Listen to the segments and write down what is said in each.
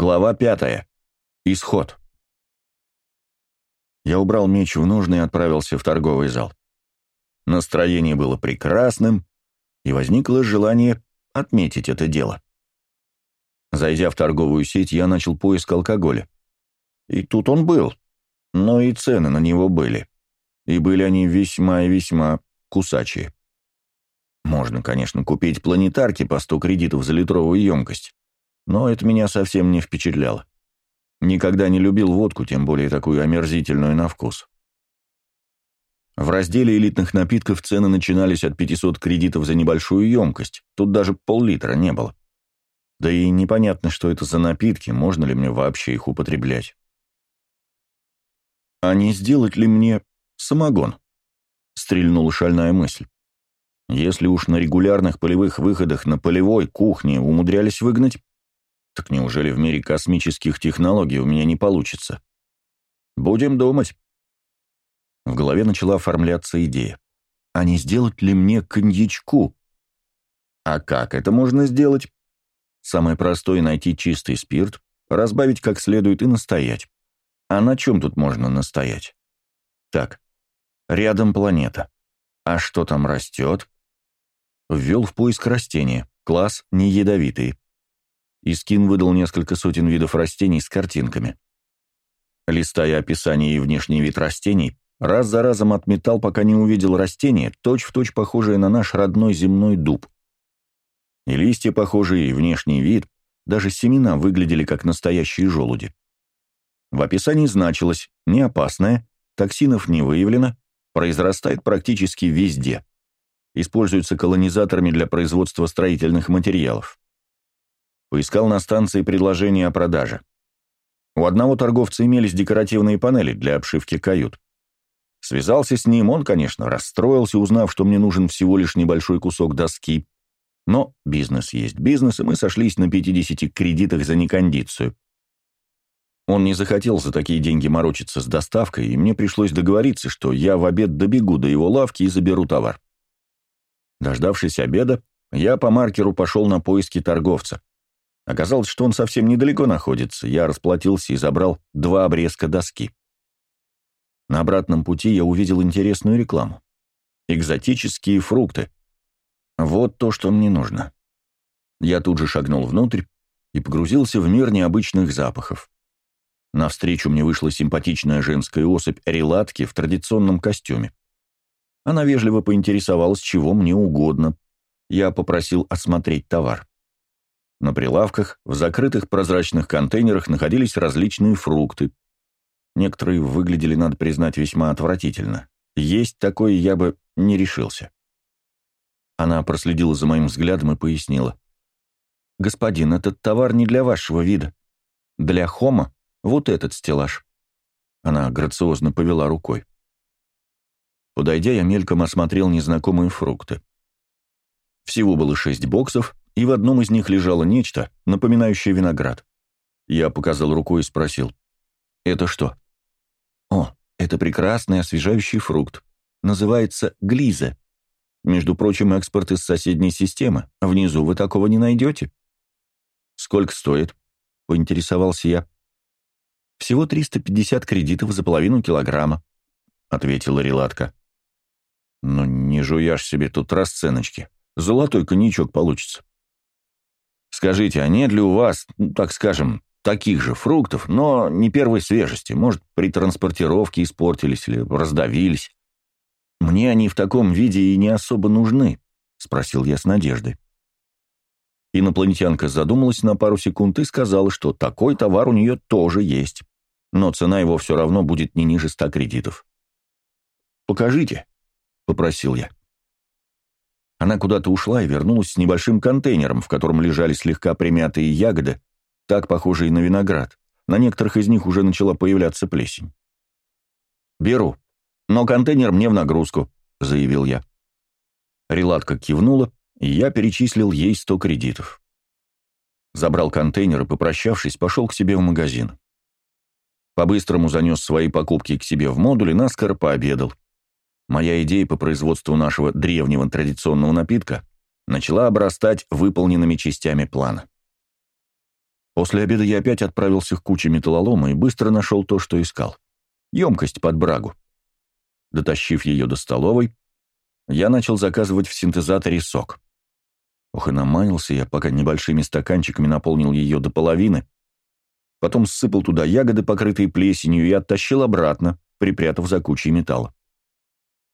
Глава пятая. Исход. Я убрал меч в ножны и отправился в торговый зал. Настроение было прекрасным, и возникло желание отметить это дело. Зайдя в торговую сеть, я начал поиск алкоголя. И тут он был, но и цены на него были. И были они весьма и весьма кусачие. Можно, конечно, купить планетарки по 100 кредитов за литровую емкость, но это меня совсем не впечатляло. Никогда не любил водку, тем более такую омерзительную на вкус. В разделе элитных напитков цены начинались от 500 кредитов за небольшую емкость, тут даже пол-литра не было. Да и непонятно, что это за напитки, можно ли мне вообще их употреблять. А не сделать ли мне самогон? Стрельнула шальная мысль. Если уж на регулярных полевых выходах на полевой кухне умудрялись выгнать, так неужели в мире космических технологий у меня не получится? Будем думать. В голове начала оформляться идея. А не сделать ли мне коньячку? А как это можно сделать? Самое простое — найти чистый спирт, разбавить как следует и настоять. А на чем тут можно настоять? Так, рядом планета. А что там растет? Ввел в поиск растения. Класс не ядовитый. Искин выдал несколько сотен видов растений с картинками. Листая описание и внешний вид растений, раз за разом отметал, пока не увидел растение, точь-в-точь точь похожее на наш родной земной дуб. И листья похожие, и внешний вид, даже семена выглядели как настоящие желуди. В описании значилось «не опасное», «токсинов не выявлено», «произрастает практически везде», используется колонизаторами для производства строительных материалов. Поискал на станции предложения о продаже. У одного торговца имелись декоративные панели для обшивки кают. Связался с ним, он, конечно, расстроился, узнав, что мне нужен всего лишь небольшой кусок доски. Но бизнес есть бизнес, и мы сошлись на 50 кредитах за некондицию. Он не захотел за такие деньги морочиться с доставкой, и мне пришлось договориться, что я в обед добегу до его лавки и заберу товар. Дождавшись обеда, я по маркеру пошел на поиски торговца. Оказалось, что он совсем недалеко находится. Я расплатился и забрал два обрезка доски. На обратном пути я увидел интересную рекламу. Экзотические фрукты. Вот то, что мне нужно. Я тут же шагнул внутрь и погрузился в мир необычных запахов. Навстречу мне вышла симпатичная женская особь релатки в традиционном костюме. Она вежливо поинтересовалась, чего мне угодно. Я попросил осмотреть товар. На прилавках, в закрытых прозрачных контейнерах находились различные фрукты. Некоторые выглядели, надо признать, весьма отвратительно. Есть такое я бы не решился. Она проследила за моим взглядом и пояснила. «Господин, этот товар не для вашего вида. Для хома вот этот стеллаж». Она грациозно повела рукой. Подойдя, я мельком осмотрел незнакомые фрукты. Всего было шесть боксов, и в одном из них лежало нечто, напоминающее виноград. Я показал рукой и спросил, «Это что?» «О, это прекрасный освежающий фрукт. Называется глиза. Между прочим, экспорт из соседней системы. Внизу вы такого не найдете». «Сколько стоит?» — поинтересовался я. «Всего 350 кредитов за половину килограмма», — ответила Релатка. «Ну, не жуяшь себе тут расценочки. Золотой коньячок получится». Скажите, а нет ли у вас, ну, так скажем, таких же фруктов, но не первой свежести? Может, при транспортировке испортились или раздавились? Мне они в таком виде и не особо нужны, спросил я с надеждой. Инопланетянка задумалась на пару секунд и сказала, что такой товар у нее тоже есть, но цена его все равно будет не ниже ста кредитов. «Покажите», — попросил я. Она куда-то ушла и вернулась с небольшим контейнером, в котором лежали слегка примятые ягоды, так похожие на виноград. На некоторых из них уже начала появляться плесень. «Беру. Но контейнер мне в нагрузку», — заявил я. Релатка кивнула, и я перечислил ей сто кредитов. Забрал контейнер и, попрощавшись, пошел к себе в магазин. По-быстрому занес свои покупки к себе в модуль и наскоро пообедал. Моя идея по производству нашего древнего традиционного напитка начала обрастать выполненными частями плана. После обеда я опять отправился к куче металлолома и быстро нашел то, что искал. Емкость под брагу. Дотащив ее до столовой, я начал заказывать в синтезаторе сок. Ох, и наманился я, пока небольшими стаканчиками наполнил ее до половины, потом сыпал туда ягоды, покрытые плесенью, и оттащил обратно, припрятав за кучей металла.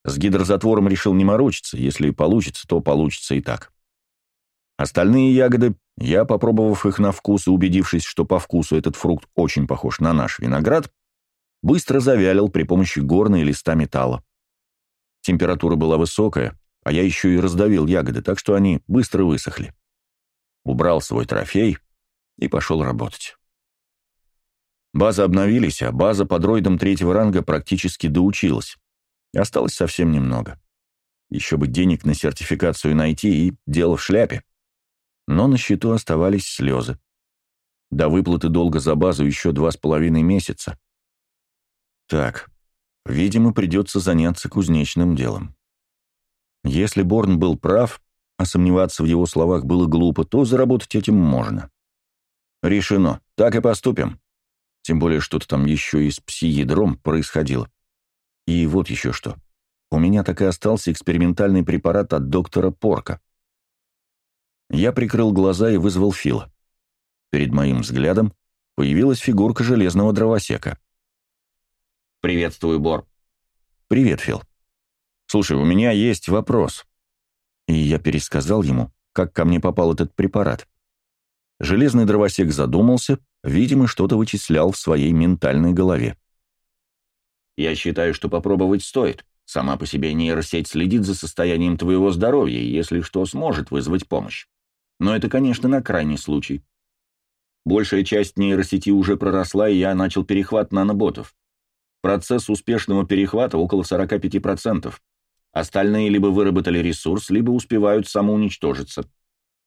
С гидрозатвором решил не морочиться, если получится, то получится и так. Остальные ягоды, я, попробовав их на вкус и убедившись, что по вкусу этот фрукт очень похож на наш виноград, быстро завялил при помощи горной листа металла. Температура была высокая, а я еще и раздавил ягоды, так что они быстро высохли. Убрал свой трофей и пошел работать. Базы обновились, а база под дроидом третьего ранга практически доучилась. Осталось совсем немного. Еще бы денег на сертификацию найти, и дело в шляпе но на счету оставались слезы. До выплаты долга за базу еще два с половиной месяца. Так, видимо, придется заняться кузнечным делом. Если Борн был прав, а сомневаться в его словах было глупо, то заработать этим можно. Решено, так и поступим. Тем более что-то там еще и с пси-ядром происходило. И вот еще что. У меня так и остался экспериментальный препарат от доктора Порка. Я прикрыл глаза и вызвал Фила. Перед моим взглядом появилась фигурка железного дровосека. «Приветствую, Бор». «Привет, Фил. Слушай, у меня есть вопрос». И я пересказал ему, как ко мне попал этот препарат. Железный дровосек задумался, видимо, что-то вычислял в своей ментальной голове. «Я считаю, что попробовать стоит. Сама по себе нейросеть следит за состоянием твоего здоровья и, если что, сможет вызвать помощь. Но это, конечно, на крайний случай. Большая часть нейросети уже проросла, и я начал перехват наноботов. Процесс успешного перехвата около 45%. Остальные либо выработали ресурс, либо успевают самоуничтожиться.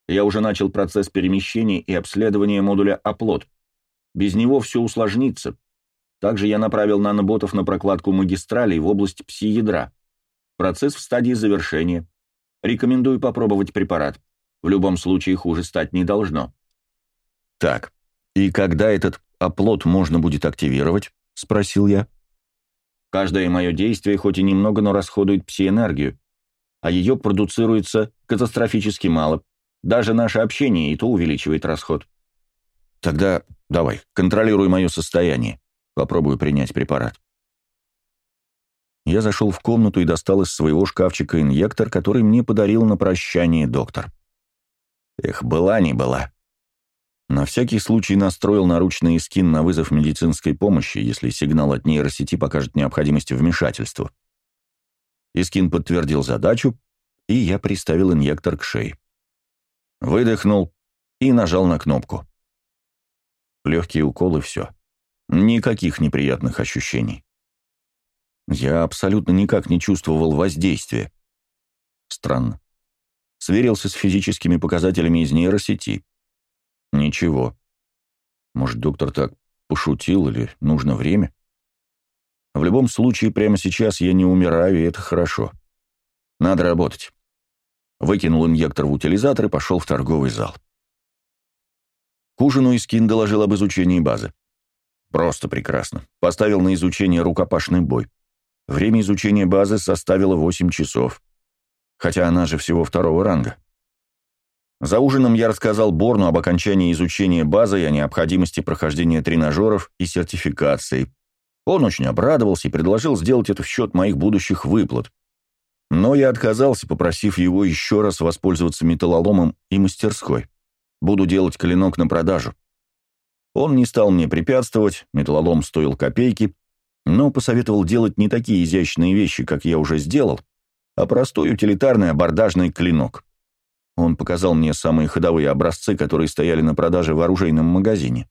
Я уже начал процесс перемещения и обследования модуля «Оплот». Без него все усложнится. Также я направил наноботов на прокладку магистралей в область пси-ядра. Процесс в стадии завершения. Рекомендую попробовать препарат. В любом случае хуже стать не должно. Так, и когда этот оплот можно будет активировать? Спросил я. Каждое мое действие хоть и немного, но расходует пси-энергию, а ее продуцируется катастрофически мало. Даже наше общение и то увеличивает расход. Тогда давай, контролируй мое состояние. Попробую принять препарат. Я зашел в комнату и достал из своего шкафчика инъектор, который мне подарил на прощание доктор. Эх, была не была. На всякий случай настроил наручный скин на вызов медицинской помощи, если сигнал от нейросети покажет необходимость вмешательства. Искин подтвердил задачу, и я приставил инъектор к шее. Выдохнул и нажал на кнопку. Легкий укол и все. Никаких неприятных ощущений. Я абсолютно никак не чувствовал воздействия. Странно. Сверился с физическими показателями из нейросети. Ничего. Может, доктор так пошутил или нужно время? В любом случае, прямо сейчас я не умираю, и это хорошо. Надо работать. Выкинул инъектор в утилизатор и пошел в торговый зал. К ужину Искин доложил об изучении базы. Просто прекрасно. Поставил на изучение рукопашный бой. Время изучения базы составило 8 часов хотя она же всего второго ранга. За ужином я рассказал Борну об окончании изучения базы и о необходимости прохождения тренажеров и сертификации. Он очень обрадовался и предложил сделать это в счет моих будущих выплат. Но я отказался, попросив его еще раз воспользоваться металлоломом и мастерской. Буду делать клинок на продажу. Он не стал мне препятствовать, металлолом стоил копейки, но посоветовал делать не такие изящные вещи, как я уже сделал, а простой утилитарный абордажный клинок. Он показал мне самые ходовые образцы, которые стояли на продаже в оружейном магазине.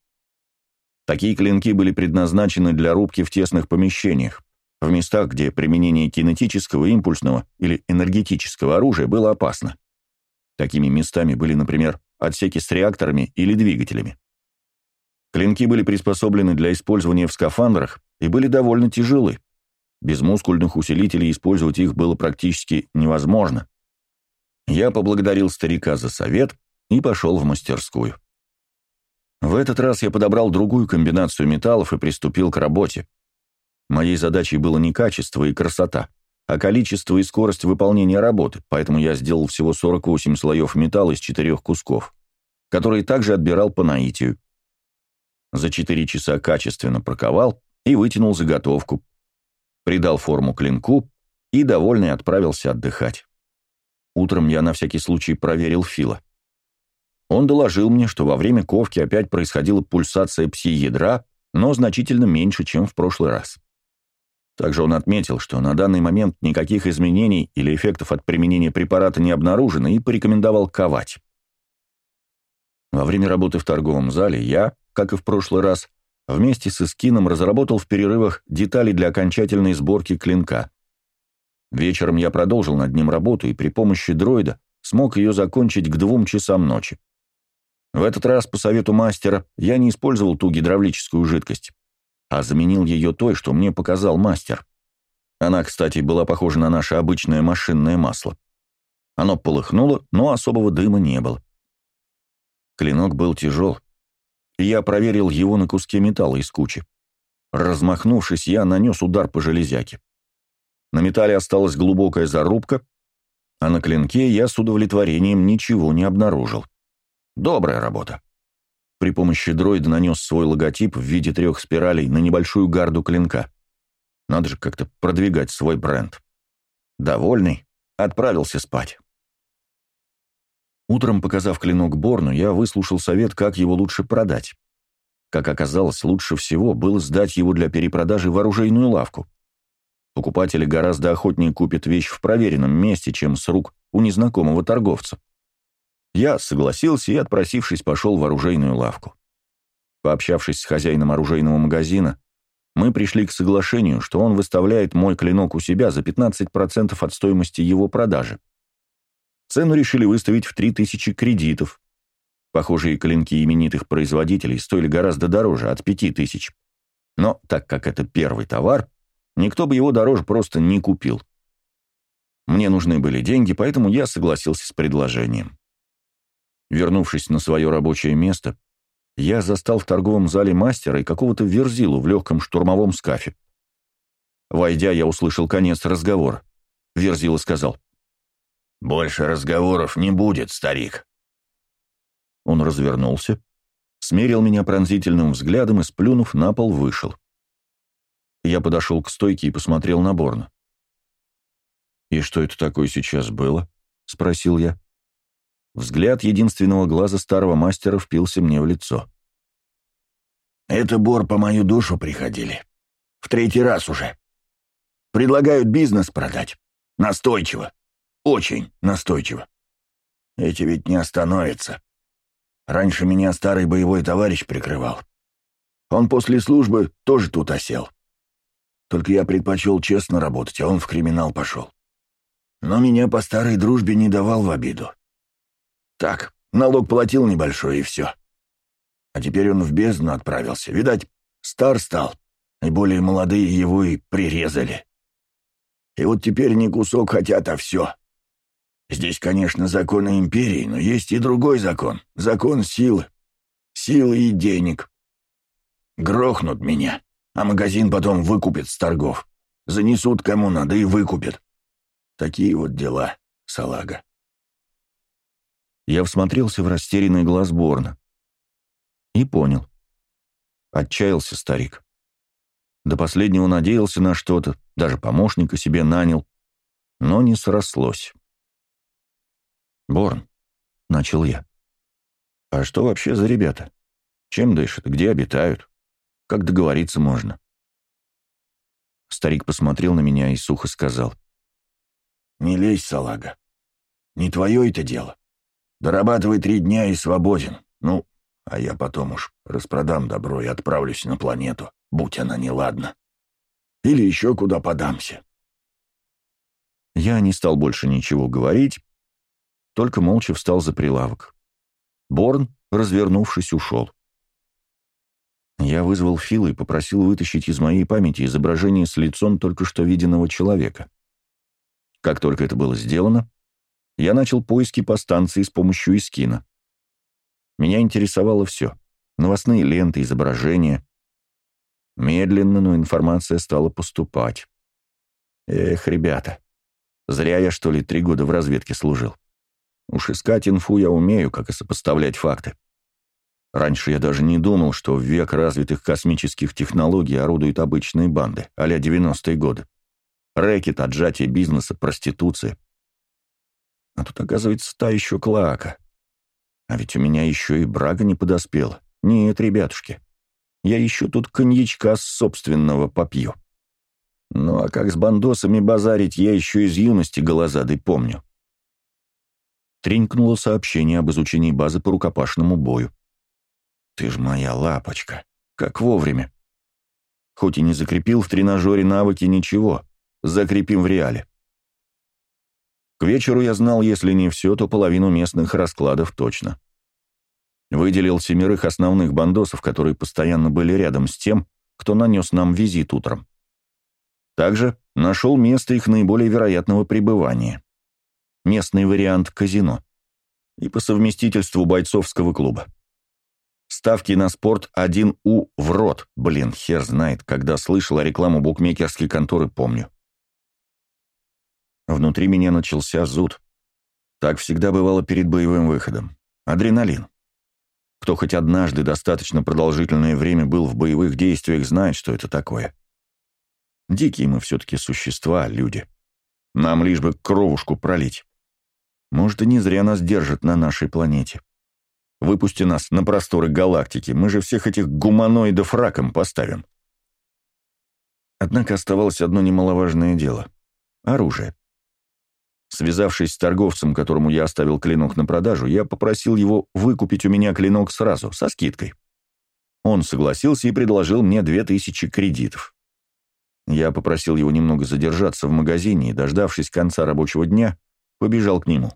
Такие клинки были предназначены для рубки в тесных помещениях, в местах, где применение кинетического, импульсного или энергетического оружия было опасно. Такими местами были, например, отсеки с реакторами или двигателями. Клинки были приспособлены для использования в скафандрах и были довольно тяжелы. Без мускульных усилителей использовать их было практически невозможно. Я поблагодарил старика за совет и пошел в мастерскую. В этот раз я подобрал другую комбинацию металлов и приступил к работе. Моей задачей было не качество и красота, а количество и скорость выполнения работы, поэтому я сделал всего 48 слоев металла из четырех кусков, которые также отбирал по наитию. За 4 часа качественно проковал и вытянул заготовку, придал форму клинку и, довольный, отправился отдыхать. Утром я на всякий случай проверил Фила. Он доложил мне, что во время ковки опять происходила пульсация пси-ядра, но значительно меньше, чем в прошлый раз. Также он отметил, что на данный момент никаких изменений или эффектов от применения препарата не обнаружено и порекомендовал ковать. Во время работы в торговом зале я, как и в прошлый раз, вместе с Искином разработал в перерывах детали для окончательной сборки клинка. Вечером я продолжил над ним работу и при помощи дроида смог ее закончить к двум часам ночи. В этот раз, по совету мастера, я не использовал ту гидравлическую жидкость, а заменил ее той, что мне показал мастер. Она, кстати, была похожа на наше обычное машинное масло. Оно полыхнуло, но особого дыма не было. Клинок был тяжел, я проверил его на куске металла из кучи. Размахнувшись, я нанес удар по железяке. На металле осталась глубокая зарубка, а на клинке я с удовлетворением ничего не обнаружил. Добрая работа. При помощи дроида нанес свой логотип в виде трех спиралей на небольшую гарду клинка. Надо же как-то продвигать свой бренд. Довольный, отправился спать. Утром, показав клинок Борну, я выслушал совет, как его лучше продать. Как оказалось, лучше всего было сдать его для перепродажи в оружейную лавку. Покупатели гораздо охотнее купят вещь в проверенном месте, чем с рук у незнакомого торговца. Я согласился и, отпросившись, пошел в оружейную лавку. Пообщавшись с хозяином оружейного магазина, мы пришли к соглашению, что он выставляет мой клинок у себя за 15% от стоимости его продажи. Цену решили выставить в 3000 кредитов. Похожие клинки именитых производителей стоили гораздо дороже, от 5000. Но так как это первый товар, никто бы его дороже просто не купил. Мне нужны были деньги, поэтому я согласился с предложением. Вернувшись на свое рабочее место, я застал в торговом зале мастера и какого-то верзилу в легком штурмовом скафе. Войдя, я услышал конец разговора. Верзила сказал. «Больше разговоров не будет, старик». Он развернулся, смерил меня пронзительным взглядом и, сплюнув, на пол вышел. Я подошел к стойке и посмотрел на Борна. «И что это такое сейчас было?» — спросил я. Взгляд единственного глаза старого мастера впился мне в лицо. «Это Бор по мою душу приходили. В третий раз уже. Предлагают бизнес продать. Настойчиво. Очень настойчиво. Эти ведь не остановятся. Раньше меня старый боевой товарищ прикрывал. Он после службы тоже тут осел. Только я предпочел честно работать, а он в криминал пошел. Но меня по старой дружбе не давал в обиду. Так, налог платил небольшой, и все. А теперь он в бездну отправился. Видать, стар стал, и более молодые его и прирезали. И вот теперь не кусок хотят, а все. Здесь, конечно, законы империи, но есть и другой закон. Закон силы. Силы и денег. Грохнут меня, а магазин потом выкупит с торгов. Занесут кому надо и выкупят. Такие вот дела, салага. Я всмотрелся в растерянный глаз Борна. И понял. Отчаялся старик. До последнего надеялся на что-то, даже помощника себе нанял, но не срослось. «Борн», — начал я, — «а что вообще за ребята? Чем дышат, где обитают? Как договориться можно?» Старик посмотрел на меня и сухо сказал. «Не лезь, салага. Не твое это дело. Дорабатывай три дня и свободен. Ну, а я потом уж распродам добро и отправлюсь на планету, будь она неладна. Или еще куда подамся. Я не стал больше ничего говорить, только молча встал за прилавок. Борн, развернувшись, ушел. Я вызвал Фила и попросил вытащить из моей памяти изображение с лицом только что виденного человека. Как только это было сделано, я начал поиски по станции с помощью Искина. Меня интересовало все. новостные ленты, изображения. Медленно, но информация стала поступать. Эх, ребята, зря я, что ли, три года в разведке служил. Уж искать инфу я умею, как и сопоставлять факты. Раньше я даже не думал, что в век развитых космических технологий орудуют обычные банды, а-ля 90-е годы. Рэкет, отжатие бизнеса, проституция. А тут, оказывается, та еще клака. А ведь у меня еще и брага не подоспела. Нет, ребятушки, я еще тут коньячка собственного попью. Ну а как с бандосами базарить, я еще из юности голозадой помню. Тренькнуло сообщение об изучении базы по рукопашному бою. Ты ж моя лапочка. Как вовремя. Хоть и не закрепил в тренажере навыки, ничего. Закрепим в реале. К вечеру я знал, если не все, то половину местных раскладов точно. Выделил семерых основных бандосов, которые постоянно были рядом с тем, кто нанес нам визит утром. Также нашел место их наиболее вероятного пребывания. Местный вариант казино. И по совместительству бойцовского клуба. Ставки на спорт 1У в рот. Блин, хер знает, когда слышал рекламу букмекерской конторы, помню. Внутри меня начался зуд. Так всегда бывало перед боевым выходом. Адреналин. Кто хоть однажды достаточно продолжительное время был в боевых действиях, знает, что это такое. Дикие мы все-таки существа, люди. Нам лишь бы кровушку пролить. Может, и не зря нас держат на нашей планете. Выпусти нас на просторы галактики, мы же всех этих гуманоидов раком поставим. Однако оставалось одно немаловажное дело — оружие. Связавшись с торговцем, которому я оставил клинок на продажу, я попросил его выкупить у меня клинок сразу, со скидкой. Он согласился и предложил мне две тысячи кредитов. Я попросил его немного задержаться в магазине и, дождавшись конца рабочего дня, побежал к нему.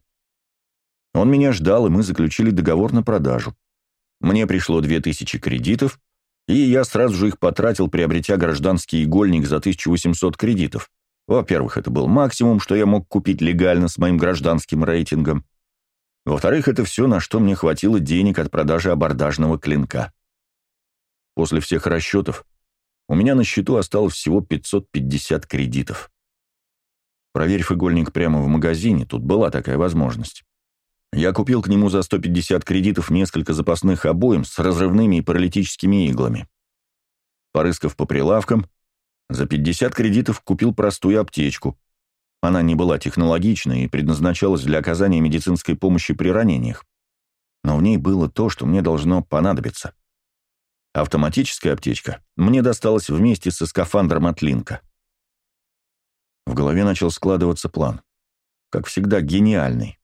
Он меня ждал, и мы заключили договор на продажу. Мне пришло две тысячи кредитов, и я сразу же их потратил, приобретя гражданский игольник за 1800 кредитов. Во-первых, это был максимум, что я мог купить легально с моим гражданским рейтингом. Во-вторых, это все, на что мне хватило денег от продажи абордажного клинка. После всех расчетов у меня на счету осталось всего 550 кредитов. Проверив игольник прямо в магазине, тут была такая возможность. Я купил к нему за 150 кредитов несколько запасных обоим с разрывными и паралитическими иглами. Порыскав по прилавкам, за 50 кредитов купил простую аптечку. Она не была технологичной и предназначалась для оказания медицинской помощи при ранениях. Но в ней было то, что мне должно понадобиться. Автоматическая аптечка мне досталась вместе со скафандром от Линка. В голове начал складываться план. Как всегда, гениальный.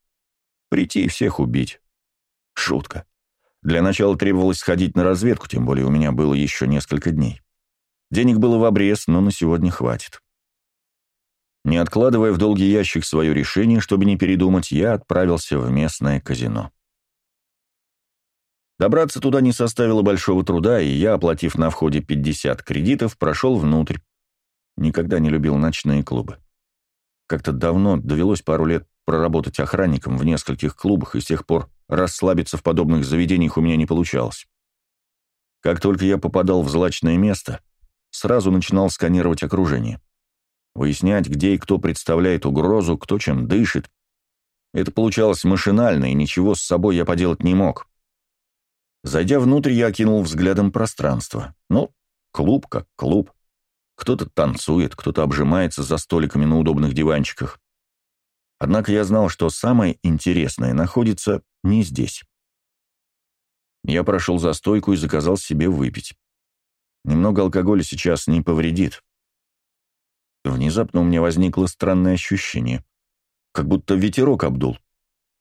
Прийти и всех убить. Шутка. Для начала требовалось сходить на разведку, тем более у меня было еще несколько дней. Денег было в обрез, но на сегодня хватит. Не откладывая в долгий ящик свое решение, чтобы не передумать, я отправился в местное казино. Добраться туда не составило большого труда, и я, оплатив на входе 50 кредитов, прошел внутрь. Никогда не любил ночные клубы. Как-то давно довелось пару лет проработать охранником в нескольких клубах, и с тех пор расслабиться в подобных заведениях у меня не получалось. Как только я попадал в злачное место, сразу начинал сканировать окружение. Выяснять, где и кто представляет угрозу, кто чем дышит. Это получалось машинально, и ничего с собой я поделать не мог. Зайдя внутрь, я окинул взглядом пространство. Ну, клуб как клуб. Кто-то танцует, кто-то обжимается за столиками на удобных диванчиках. Однако я знал, что самое интересное находится не здесь. Я прошел за стойку и заказал себе выпить. Немного алкоголя сейчас не повредит. Внезапно у меня возникло странное ощущение, как будто ветерок обдул.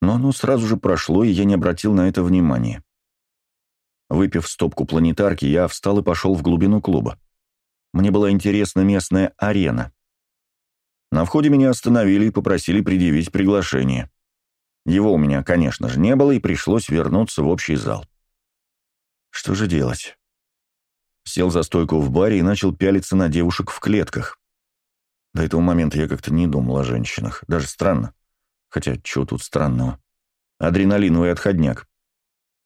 Но оно сразу же прошло, и я не обратил на это внимания. Выпив стопку планетарки, я встал и пошел в глубину клуба. Мне была интересна местная арена. На входе меня остановили и попросили предъявить приглашение. Его у меня, конечно же, не было, и пришлось вернуться в общий зал. Что же делать? Сел за стойку в баре и начал пялиться на девушек в клетках. До этого момента я как-то не думал о женщинах. Даже странно. Хотя, чего тут странного? Адреналиновый отходняк.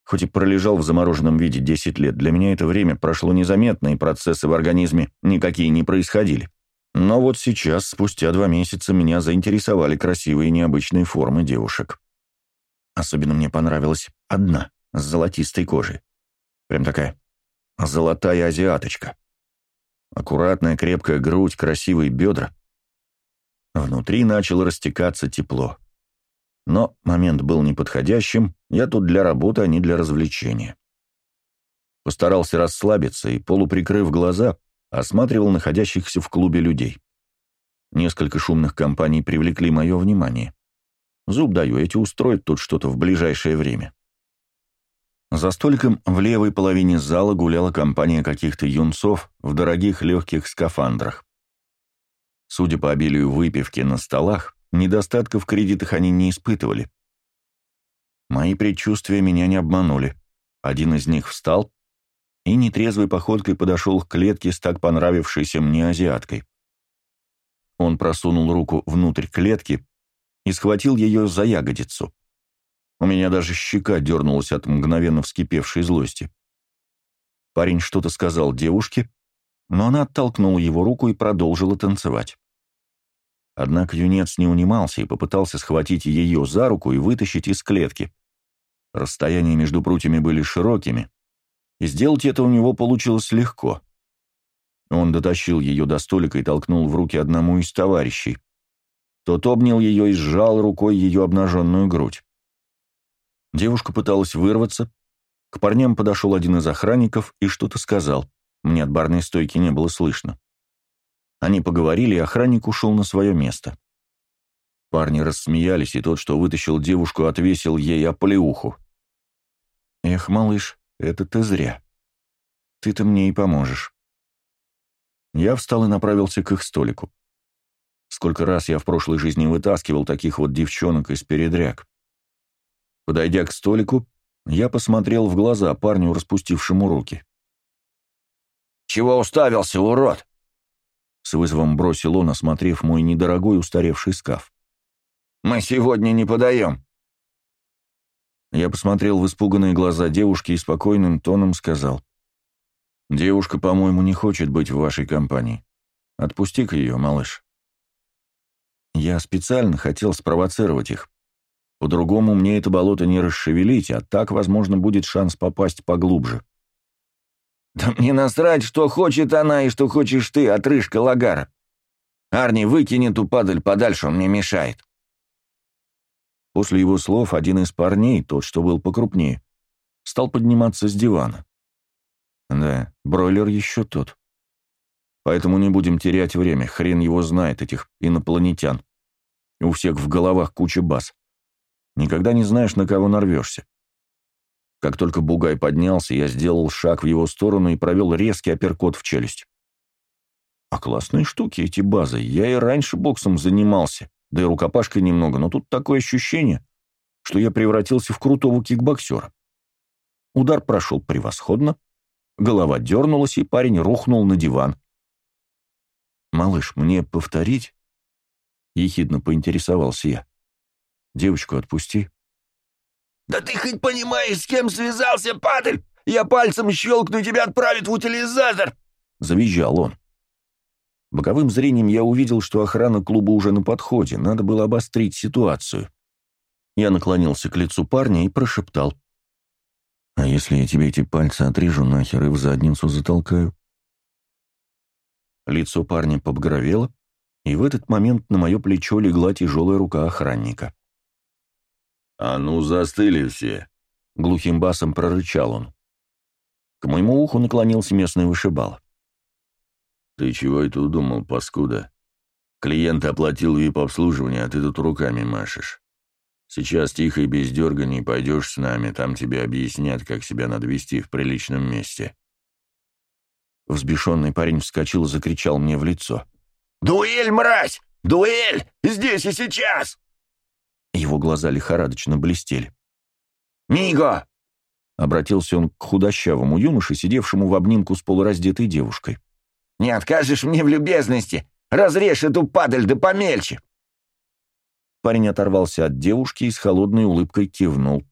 Хоть и пролежал в замороженном виде 10 лет, для меня это время прошло незаметно, и процессы в организме никакие не происходили. Но вот сейчас, спустя два месяца, меня заинтересовали красивые необычные формы девушек. Особенно мне понравилась одна, с золотистой кожей. Прям такая золотая азиаточка. Аккуратная крепкая грудь, красивые бедра. Внутри начало растекаться тепло. Но момент был неподходящим, я тут для работы, а не для развлечения. Постарался расслабиться и, полуприкрыв глаза, осматривал находящихся в клубе людей. Несколько шумных компаний привлекли мое внимание. Зуб даю, эти устроят тут что-то в ближайшее время. За столиком в левой половине зала гуляла компания каких-то юнцов в дорогих легких скафандрах. Судя по обилию выпивки на столах, недостатков в кредитах они не испытывали. Мои предчувствия меня не обманули. Один из них встал и нетрезвой походкой подошел к клетке с так понравившейся мне азиаткой. Он просунул руку внутрь клетки и схватил ее за ягодицу. У меня даже щека дернулась от мгновенно вскипевшей злости. Парень что-то сказал девушке, но она оттолкнула его руку и продолжила танцевать. Однако юнец не унимался и попытался схватить ее за руку и вытащить из клетки. Расстояния между прутьями были широкими, и сделать это у него получилось легко. Он дотащил ее до столика и толкнул в руки одному из товарищей. Тот обнял ее и сжал рукой ее обнаженную грудь. Девушка пыталась вырваться. К парням подошел один из охранников и что-то сказал. Мне от барной стойки не было слышно. Они поговорили, и охранник ушел на свое место. Парни рассмеялись, и тот, что вытащил девушку, отвесил ей оплеуху. «Эх, малыш, это ты зря. Ты-то мне и поможешь». Я встал и направился к их столику. Сколько раз я в прошлой жизни вытаскивал таких вот девчонок из передряг. Подойдя к столику, я посмотрел в глаза парню, распустившему руки. «Чего уставился, урод?» С вызовом бросил он, осмотрев мой недорогой устаревший скаф. «Мы сегодня не подаем». Я посмотрел в испуганные глаза девушки и спокойным тоном сказал. «Девушка, по-моему, не хочет быть в вашей компании. Отпусти-ка ее, малыш». Я специально хотел спровоцировать их. По-другому мне это болото не расшевелить, а так, возможно, будет шанс попасть поглубже. «Да мне насрать, что хочет она и что хочешь ты, отрыжка Лагара. Арни, выкинь эту падаль подальше, он мне мешает». После его слов один из парней, тот, что был покрупнее, стал подниматься с дивана. Да, бройлер еще тот. Поэтому не будем терять время, хрен его знает, этих инопланетян. У всех в головах куча баз. Никогда не знаешь, на кого нарвешься. Как только Бугай поднялся, я сделал шаг в его сторону и провел резкий апперкот в челюсть. А классные штуки эти базы. Я и раньше боксом занимался, да и рукопашкой немного, но тут такое ощущение, что я превратился в крутого кикбоксера. Удар прошел превосходно, голова дернулась, и парень рухнул на диван. «Малыш, мне повторить?» — ехидно поинтересовался я. Девочку отпусти». «Да ты хоть понимаешь, с кем связался, падаль? Я пальцем щелкну, тебя отправят в утилизатор!» — завизжал он. Боковым зрением я увидел, что охрана клуба уже на подходе, надо было обострить ситуацию. Я наклонился к лицу парня и прошептал. «А если я тебе эти пальцы отрежу нахер и в задницу затолкаю?» Лицо парня побагровело, и в этот момент на мое плечо легла тяжелая рука охранника. «А ну, застыли все!» — глухим басом прорычал он. К моему уху наклонился местный вышибал. «Ты чего это удумал, паскуда? Клиент оплатил вип-обслуживание, а ты тут руками машешь. Сейчас тихо и без дерганий пойдешь с нами, там тебе объяснят, как себя надо вести в приличном месте». Взбешенный парень вскочил и закричал мне в лицо. «Дуэль, мразь! Дуэль! Здесь и сейчас!» Его глаза лихорадочно блестели. «Миго!» — обратился он к худощавому юноше, сидевшему в обнимку с полураздетой девушкой. «Не откажешь мне в любезности? Разрежь эту падаль да помельче!» Парень оторвался от девушки и с холодной улыбкой кивнул.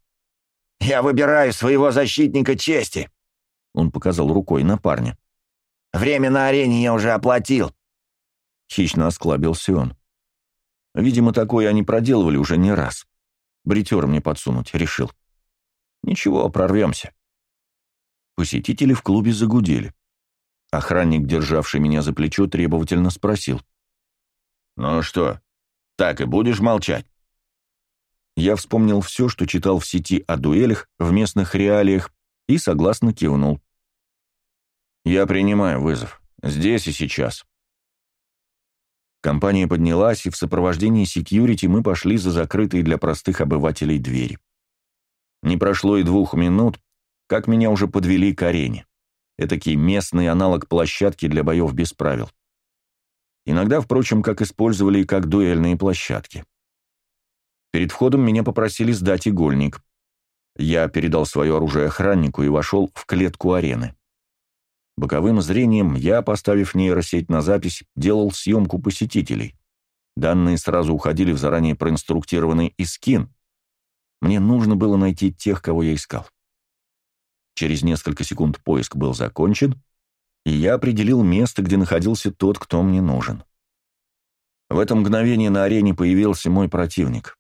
Я выбираю своего защитника чести!» Он показал рукой на парня. «Время на арене я уже оплатил!» Хищно осклабился он. Видимо, такое они проделывали уже не раз. Бритер мне подсунуть решил. Ничего, прорвемся. Посетители в клубе загудели. Охранник, державший меня за плечо, требовательно спросил. «Ну что, так и будешь молчать?» Я вспомнил все, что читал в сети о дуэлях в местных реалиях, и согласно кивнул. «Я принимаю вызов. Здесь и сейчас». Компания поднялась, и в сопровождении секьюрити мы пошли за закрытые для простых обывателей двери. Не прошло и двух минут, как меня уже подвели к арене. Этакий местный аналог площадки для боев без правил. Иногда, впрочем, как использовали и как дуэльные площадки. Перед входом меня попросили сдать игольник. Я передал свое оружие охраннику и вошел в клетку арены. Боковым зрением я, поставив нейросеть на запись, делал съемку посетителей. Данные сразу уходили в заранее проинструктированный искин. Мне нужно было найти тех, кого я искал. Через несколько секунд поиск был закончен, и я определил место, где находился тот, кто мне нужен. В это мгновение на арене появился мой противник.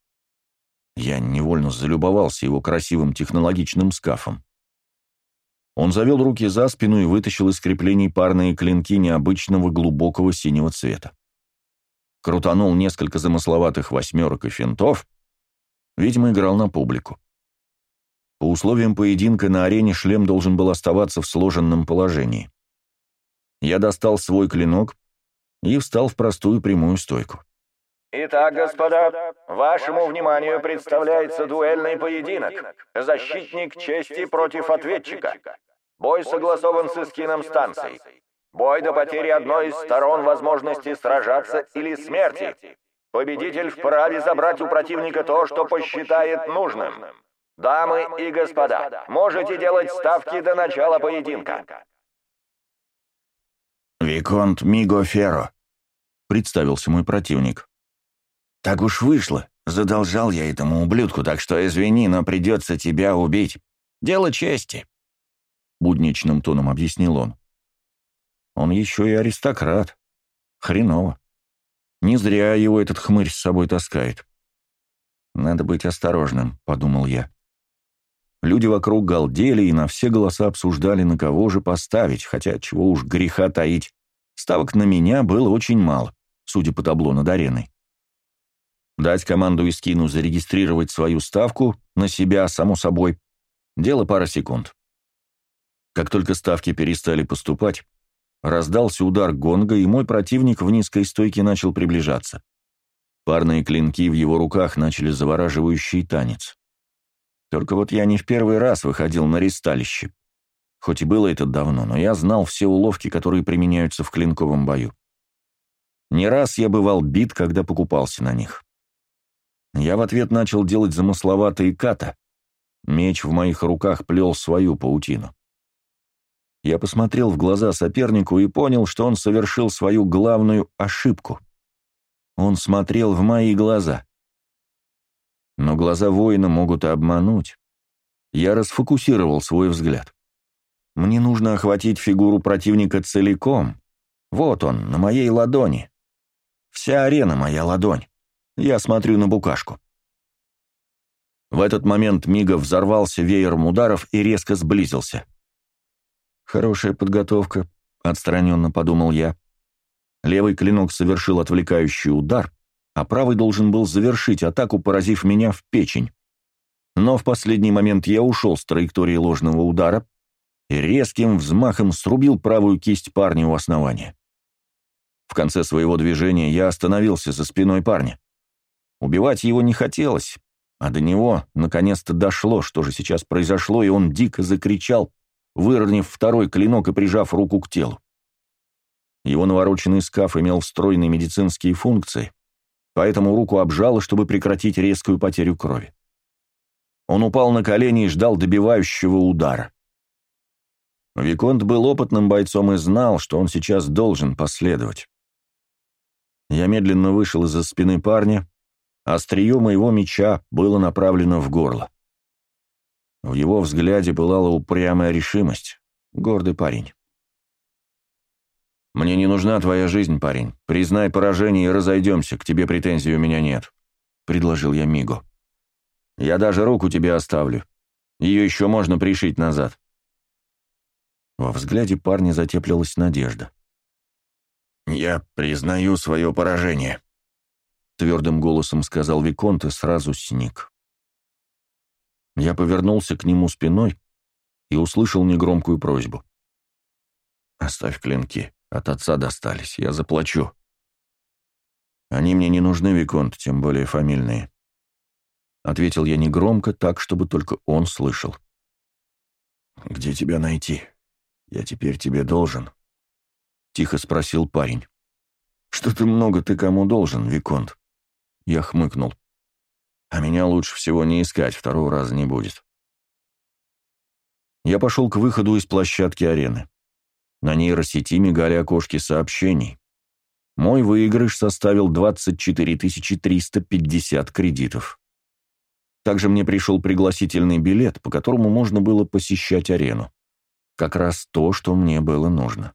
Я невольно залюбовался его красивым технологичным скафом. Он завел руки за спину и вытащил из креплений парные клинки необычного глубокого синего цвета. Крутанул несколько замысловатых восьмерок и финтов. Видимо, играл на публику. По условиям поединка на арене шлем должен был оставаться в сложенном положении. Я достал свой клинок и встал в простую прямую стойку. Итак, господа, вашему вниманию представляется дуэльный поединок. Защитник чести против ответчика. Бой согласован с эскином станций. Бой до потери одной из сторон возможности сражаться или смерти. Победитель вправе забрать у противника то, что посчитает нужным. Дамы и господа, можете делать ставки до начала поединка. «Виконт Миго Ферро», — представился мой противник. Так уж вышло. Задолжал я этому ублюдку, так что извини, но придется тебя убить. Дело чести. Будничным тоном объяснил он. Он еще и аристократ. Хреново. Не зря его этот хмырь с собой таскает. Надо быть осторожным, подумал я. Люди вокруг галдели и на все голоса обсуждали, на кого же поставить, хотя чего уж греха таить. Ставок на меня было очень мало, судя по табло над ареной. Дать команду Искину зарегистрировать свою ставку на себя, само собой. Дело пара секунд. Как только ставки перестали поступать, раздался удар гонга, и мой противник в низкой стойке начал приближаться. Парные клинки в его руках начали завораживающий танец. Только вот я не в первый раз выходил на ристалище. Хоть и было это давно, но я знал все уловки, которые применяются в клинковом бою. Не раз я бывал бит, когда покупался на них. Я в ответ начал делать замысловатые ката. Меч в моих руках плел свою паутину. Я посмотрел в глаза сопернику и понял, что он совершил свою главную ошибку. Он смотрел в мои глаза. Но глаза воина могут обмануть. Я расфокусировал свой взгляд. Мне нужно охватить фигуру противника целиком. Вот он, на моей ладони. Вся арена моя ладонь. Я смотрю на букашку. В этот момент Мига взорвался веером ударов и резко сблизился. «Хорошая подготовка», — отстраненно подумал я. Левый клинок совершил отвлекающий удар, а правый должен был завершить атаку, поразив меня в печень. Но в последний момент я ушел с траектории ложного удара и резким взмахом срубил правую кисть парня у основания. В конце своего движения я остановился за спиной парня. Убивать его не хотелось, а до него наконец-то дошло, что же сейчас произошло, и он дико закричал, выронив второй клинок и прижав руку к телу. Его навороченный скаф имел встроенные медицинские функции, поэтому руку обжало, чтобы прекратить резкую потерю крови. Он упал на колени и ждал добивающего удара. Виконт был опытным бойцом и знал, что он сейчас должен последовать. Я медленно вышел из-за спины парня, Острие моего меча было направлено в горло. В его взгляде пылала упрямая решимость. Гордый парень. «Мне не нужна твоя жизнь, парень. Признай поражение и разойдемся, к тебе претензий у меня нет», — предложил я Мигу. «Я даже руку тебе оставлю. Ее еще можно пришить назад». Во взгляде парня затеплилась надежда. «Я признаю свое поражение», — твердым голосом сказал Виконт и сразу сник. Я повернулся к нему спиной и услышал негромкую просьбу. «Оставь клинки. От отца достались. Я заплачу». «Они мне не нужны, Виконт, тем более фамильные», — ответил я негромко, так, чтобы только он слышал. «Где тебя найти? Я теперь тебе должен», — тихо спросил парень. «Что-то много ты кому должен, Виконт?» Я хмыкнул. А меня лучше всего не искать, второго раза не будет. Я пошел к выходу из площадки арены. На нейросети мигали окошки сообщений. Мой выигрыш составил 24 350 кредитов. Также мне пришел пригласительный билет, по которому можно было посещать арену. Как раз то, что мне было нужно.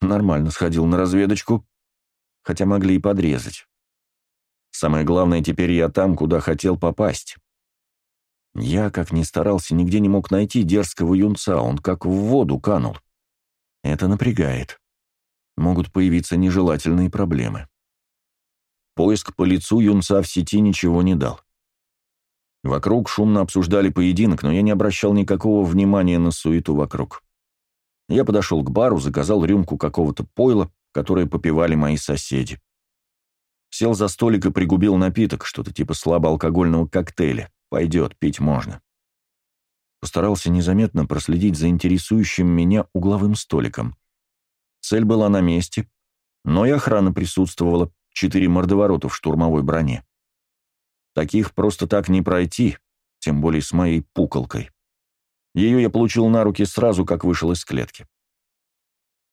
Нормально сходил на разведочку, хотя могли и подрезать. Самое главное, теперь я там, куда хотел попасть. Я, как ни старался, нигде не мог найти дерзкого юнца, он как в воду канул. Это напрягает. Могут появиться нежелательные проблемы. Поиск по лицу юнца в сети ничего не дал. Вокруг шумно обсуждали поединок, но я не обращал никакого внимания на суету вокруг. Я подошел к бару, заказал рюмку какого-то пойла, которое попивали мои соседи. Сел за столик и пригубил напиток, что-то типа слабоалкогольного коктейля. Пойдет, пить можно. Постарался незаметно проследить за интересующим меня угловым столиком. Цель была на месте, но и охрана присутствовала, четыре мордоворота в штурмовой броне. Таких просто так не пройти, тем более с моей пуколкой. Ее я получил на руки сразу, как вышел из клетки.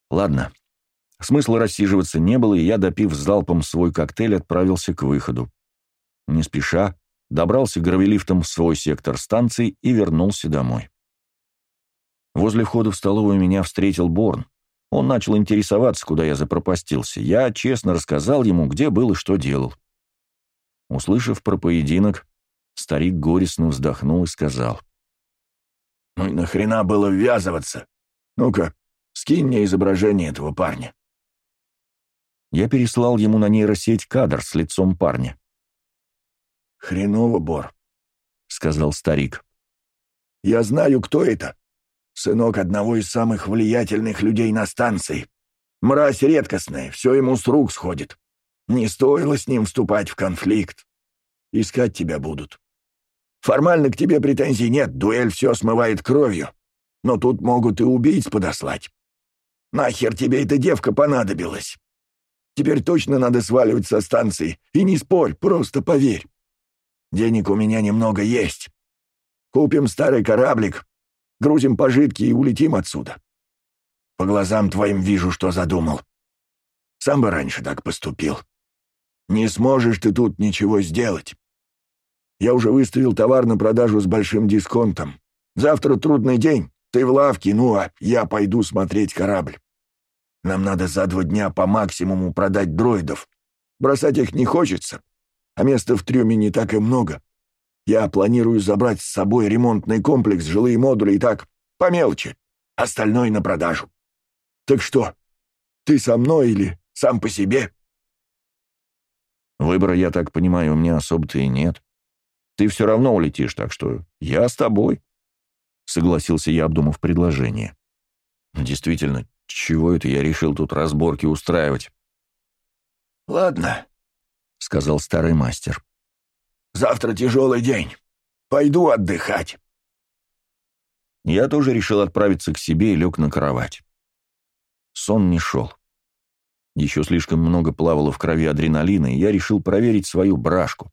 Ладно, Смысла рассиживаться не было, и я, допив залпом свой коктейль, отправился к выходу. Не спеша, добрался гравелифтом в свой сектор станции и вернулся домой. Возле входа в столовую меня встретил Борн. Он начал интересоваться, куда я запропастился. Я честно рассказал ему, где был и что делал. Услышав про поединок, старик горестно вздохнул и сказал. «Ну и нахрена было ввязываться? Ну-ка, скинь мне изображение этого парня». Я переслал ему на нейросеть кадр с лицом парня. «Хреново, Бор», — сказал старик. «Я знаю, кто это. Сынок одного из самых влиятельных людей на станции. Мразь редкостная, все ему с рук сходит. Не стоило с ним вступать в конфликт. Искать тебя будут. Формально к тебе претензий нет, дуэль все смывает кровью. Но тут могут и убийц подослать. Нахер тебе эта девка понадобилась?» Теперь точно надо сваливать со станции. И не спорь, просто поверь. Денег у меня немного есть. Купим старый кораблик, грузим пожитки и улетим отсюда. По глазам твоим вижу, что задумал. Сам бы раньше так поступил. Не сможешь ты тут ничего сделать. Я уже выставил товар на продажу с большим дисконтом. Завтра трудный день, ты в лавке, ну а я пойду смотреть корабль. Нам надо за два дня по максимуму продать дроидов. Бросать их не хочется, а места в трюме не так и много. Я планирую забрать с собой ремонтный комплекс, жилые модули и так, по мелочи. Остальное на продажу. Так что, ты со мной или сам по себе?» «Выбора, я так понимаю, у меня особо-то и нет. Ты все равно улетишь, так что я с тобой», — согласился я, обдумав предложение. «Действительно, чего это я решил тут разборки устраивать? «Ладно», — сказал старый мастер. «Завтра тяжелый день. Пойду отдыхать». Я тоже решил отправиться к себе и лег на кровать. Сон не шел. Еще слишком много плавало в крови адреналина, и я решил проверить свою брашку.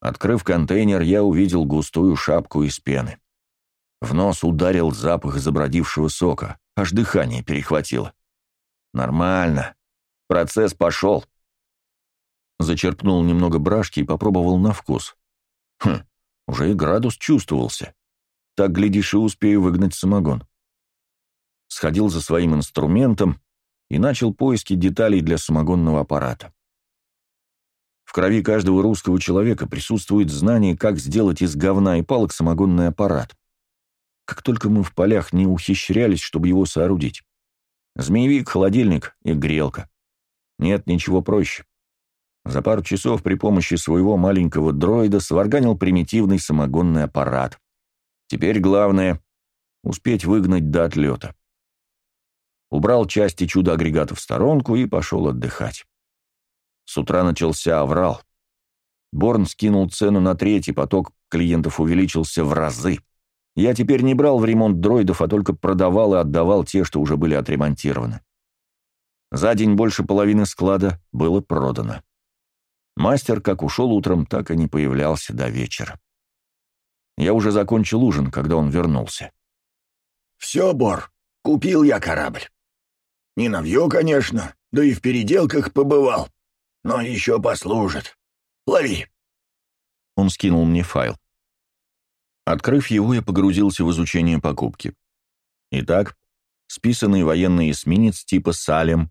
Открыв контейнер, я увидел густую шапку из пены. В нос ударил запах забродившего сока. Аж дыхание перехватило. Нормально. Процесс пошел. Зачерпнул немного брашки и попробовал на вкус. Хм, Уже и градус чувствовался. Так, глядишь, и успею выгнать самогон. Сходил за своим инструментом и начал поиски деталей для самогонного аппарата. В крови каждого русского человека присутствует знание, как сделать из говна и палок самогонный аппарат. Только мы в полях не ухищрялись, чтобы его соорудить. Змеевик, холодильник и грелка. Нет ничего проще. За пару часов при помощи своего маленького дроида сварганил примитивный самогонный аппарат. Теперь главное — успеть выгнать до отлета. Убрал части чудо-агрегата в сторонку и пошел отдыхать. С утра начался аврал. Борн скинул цену на третий, поток клиентов увеличился в разы. Я теперь не брал в ремонт дроидов, а только продавал и отдавал те, что уже были отремонтированы. За день больше половины склада было продано. Мастер как ушел утром, так и не появлялся до вечера. Я уже закончил ужин, когда он вернулся. «Все, Бор, купил я корабль. Не навье, конечно, да и в переделках побывал, но еще послужит. Лови!» Он скинул мне файл. Открыв его, я погрузился в изучение покупки. Итак, списанный военный эсминец типа «Салем»,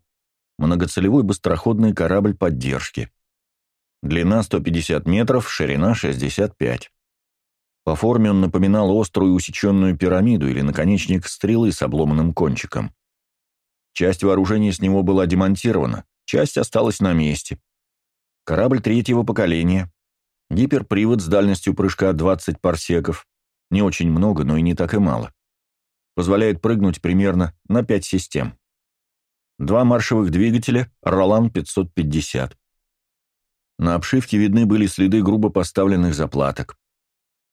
многоцелевой быстроходный корабль поддержки. Длина 150 метров, ширина 65. По форме он напоминал острую усеченную пирамиду или наконечник стрелы с обломанным кончиком. Часть вооружения с него была демонтирована, часть осталась на месте. Корабль третьего поколения. Гиперпривод с дальностью прыжка 20 парсеков. Не очень много, но и не так и мало. Позволяет прыгнуть примерно на 5 систем. Два маршевых двигателя Ролан 550. На обшивке видны были следы грубо поставленных заплаток.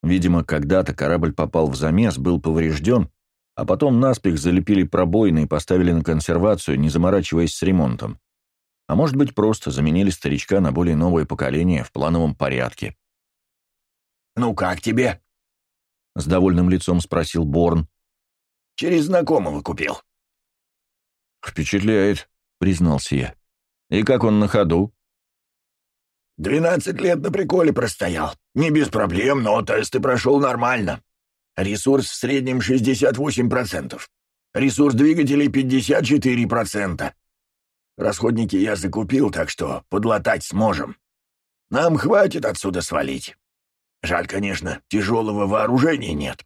Видимо, когда-то корабль попал в замес, был поврежден, а потом наспех залепили пробоины и поставили на консервацию, не заморачиваясь с ремонтом. А может быть, просто заменили старичка на более новое поколение в плановом порядке. «Ну как тебе?» — с довольным лицом спросил Борн. «Через знакомого купил». «Впечатляет», — признался я. «И как он на ходу?» Двенадцать лет на приколе простоял. Не без проблем, но тесты прошел нормально. Ресурс в среднем 68%. Ресурс двигателей 54%. Расходники я закупил, так что подлатать сможем. Нам хватит отсюда свалить. Жаль, конечно, тяжелого вооружения нет.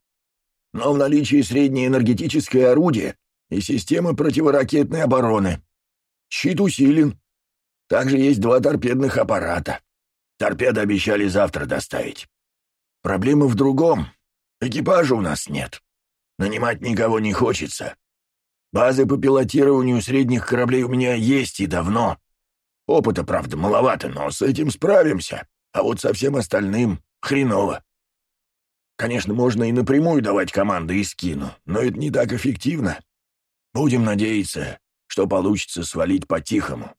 Но в наличии среднее энергетическое орудие и система противоракетной обороны. Щит усилен, также есть два торпедных аппарата. Торпеды обещали завтра доставить. Проблема в другом. Экипажа у нас нет. Нанимать никого не хочется. Базы по пилотированию средних кораблей у меня есть и давно. Опыта, правда, маловато, но с этим справимся. А вот со всем остальным хреново. Конечно, можно и напрямую давать команды из скину, но это не так эффективно. Будем надеяться, что получится свалить по-тихому.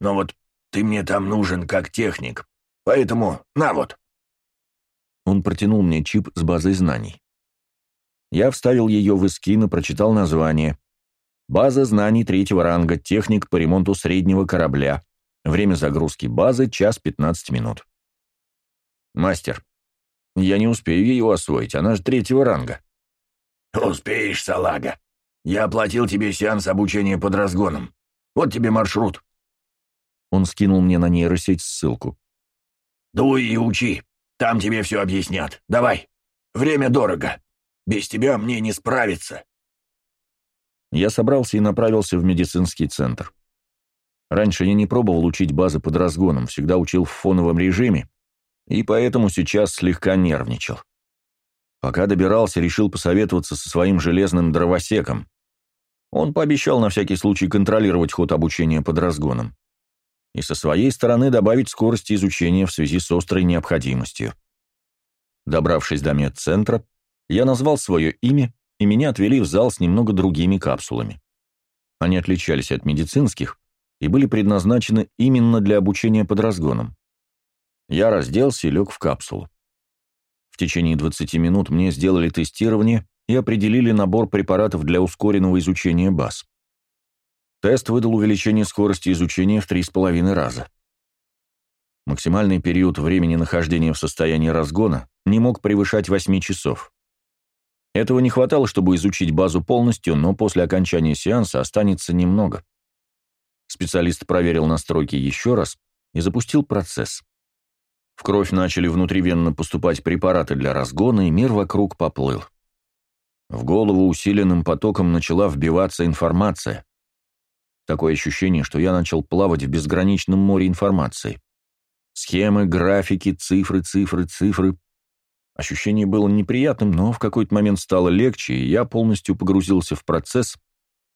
Но вот ты мне там нужен как техник, поэтому на вот». Он протянул мне чип с базой знаний. Я вставил ее в эскин и прочитал название. «База знаний третьего ранга, техник по ремонту среднего корабля. Время загрузки базы — час 15 минут». «Мастер, я не успею ее освоить, она же третьего ранга». «Успеешь, салага. Я оплатил тебе сеанс обучения под разгоном. Вот тебе маршрут. Он скинул мне на нейросеть ссылку. «Дуй и учи. Там тебе все объяснят. Давай. Время дорого. Без тебя мне не справиться». Я собрался и направился в медицинский центр. Раньше я не пробовал учить базы под разгоном, всегда учил в фоновом режиме, и поэтому сейчас слегка нервничал. Пока добирался, решил посоветоваться со своим железным дровосеком. Он пообещал на всякий случай контролировать ход обучения под разгоном и со своей стороны добавить скорости изучения в связи с острой необходимостью. Добравшись до медцентра, я назвал свое имя, и меня отвели в зал с немного другими капсулами. Они отличались от медицинских и были предназначены именно для обучения под разгоном. Я разделся и лег в капсулу. В течение 20 минут мне сделали тестирование и определили набор препаратов для ускоренного изучения баз. Тест выдал увеличение скорости изучения в 3,5 раза. Максимальный период времени нахождения в состоянии разгона не мог превышать 8 часов. Этого не хватало, чтобы изучить базу полностью, но после окончания сеанса останется немного. Специалист проверил настройки еще раз и запустил процесс. В кровь начали внутривенно поступать препараты для разгона, и мир вокруг поплыл. В голову усиленным потоком начала вбиваться информация. Такое ощущение, что я начал плавать в безграничном море информации. Схемы, графики, цифры, цифры, цифры. Ощущение было неприятным, но в какой-то момент стало легче, и я полностью погрузился в процесс,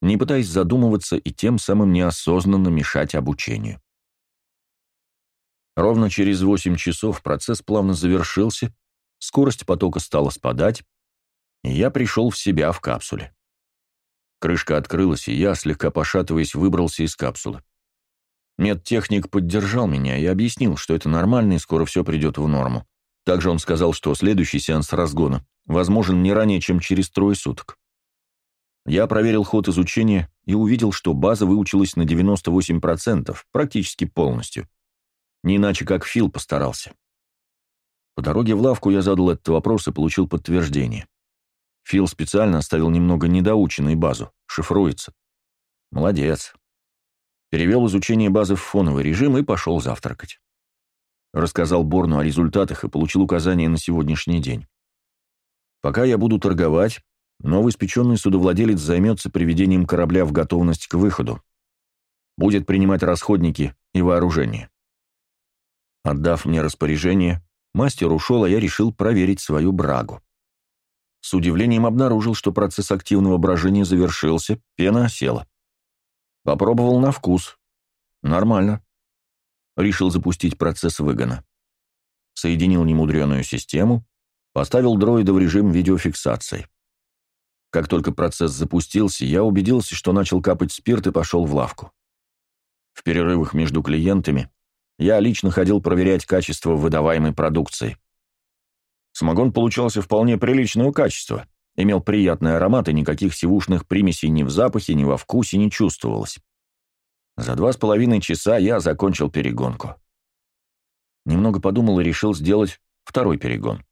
не пытаясь задумываться и тем самым неосознанно мешать обучению. Ровно через 8 часов процесс плавно завершился, скорость потока стала спадать, и я пришел в себя в капсуле. Крышка открылась, и я, слегка пошатываясь, выбрался из капсулы. Медтехник поддержал меня и объяснил, что это нормально и скоро все придет в норму. Также он сказал, что следующий сеанс разгона возможен не ранее, чем через трое суток. Я проверил ход изучения и увидел, что база выучилась на 98%, практически полностью. Не иначе, как Фил постарался. По дороге в лавку я задал этот вопрос и получил подтверждение. Фил специально оставил немного недоученной базу, шифруется. Молодец. Перевел изучение базы в фоновый режим и пошел завтракать. Рассказал Борну о результатах и получил указания на сегодняшний день. Пока я буду торговать, новый испеченный судовладелец займется приведением корабля в готовность к выходу. Будет принимать расходники и вооружение. Отдав мне распоряжение, мастер ушел, а я решил проверить свою брагу. С удивлением обнаружил, что процесс активного брожения завершился, пена села. Попробовал на вкус. Нормально решил запустить процесс выгона. Соединил немудреную систему, поставил дроида в режим видеофиксации. Как только процесс запустился, я убедился, что начал капать спирт и пошел в лавку. В перерывах между клиентами я лично ходил проверять качество выдаваемой продукции. Самогон получался вполне приличного качества, имел приятный аромат и никаких сивушных примесей ни в запахе, ни во вкусе не чувствовалось. За два с половиной часа я закончил перегонку. Немного подумал и решил сделать второй перегон.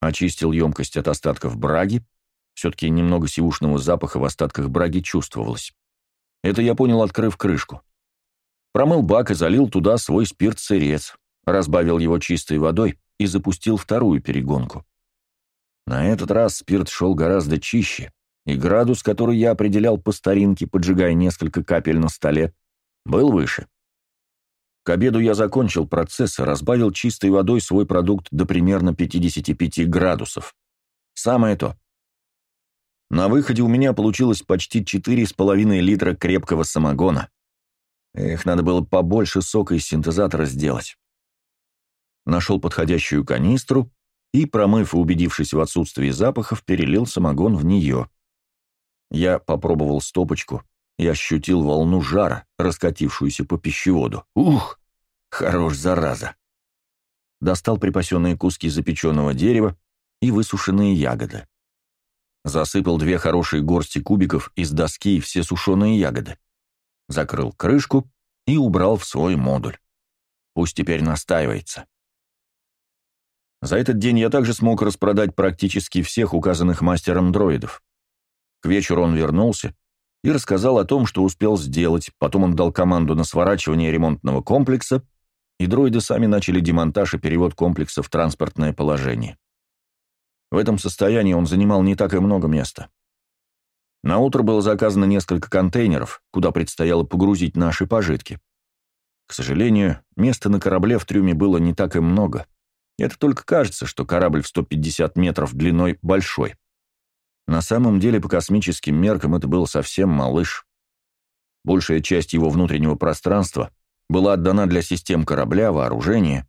Очистил емкость от остатков браги. Все-таки немного сивушного запаха в остатках браги чувствовалось. Это я понял, открыв крышку. Промыл бак и залил туда свой спирт-сырец, разбавил его чистой водой и запустил вторую перегонку. На этот раз спирт шел гораздо чище, и градус, который я определял по старинке, поджигая несколько капель на столе, был выше. К обеду я закончил процесс и разбавил чистой водой свой продукт до примерно 55 градусов. Самое то. На выходе у меня получилось почти 4,5 литра крепкого самогона. Эх, надо было побольше сока из синтезатора сделать. Нашел подходящую канистру и, промыв и убедившись в отсутствии запахов, перелил самогон в нее. Я попробовал стопочку и ощутил волну жара, раскатившуюся по пищеводу. Ух, хорош, зараза! Достал припасенные куски запеченного дерева и высушенные ягоды. Засыпал две хорошие горсти кубиков из доски и все сушеные ягоды. Закрыл крышку и убрал в свой модуль. Пусть теперь настаивается. За этот день я также смог распродать практически всех указанных мастером дроидов. К вечеру он вернулся и рассказал о том, что успел сделать, потом он дал команду на сворачивание ремонтного комплекса, и дроиды сами начали демонтаж и перевод комплекса в транспортное положение. В этом состоянии он занимал не так и много места. На утро было заказано несколько контейнеров, куда предстояло погрузить наши пожитки. К сожалению, места на корабле в трюме было не так и много. Это только кажется, что корабль в 150 метров длиной большой. На самом деле, по космическим меркам, это был совсем малыш. Большая часть его внутреннего пространства была отдана для систем корабля, вооружения.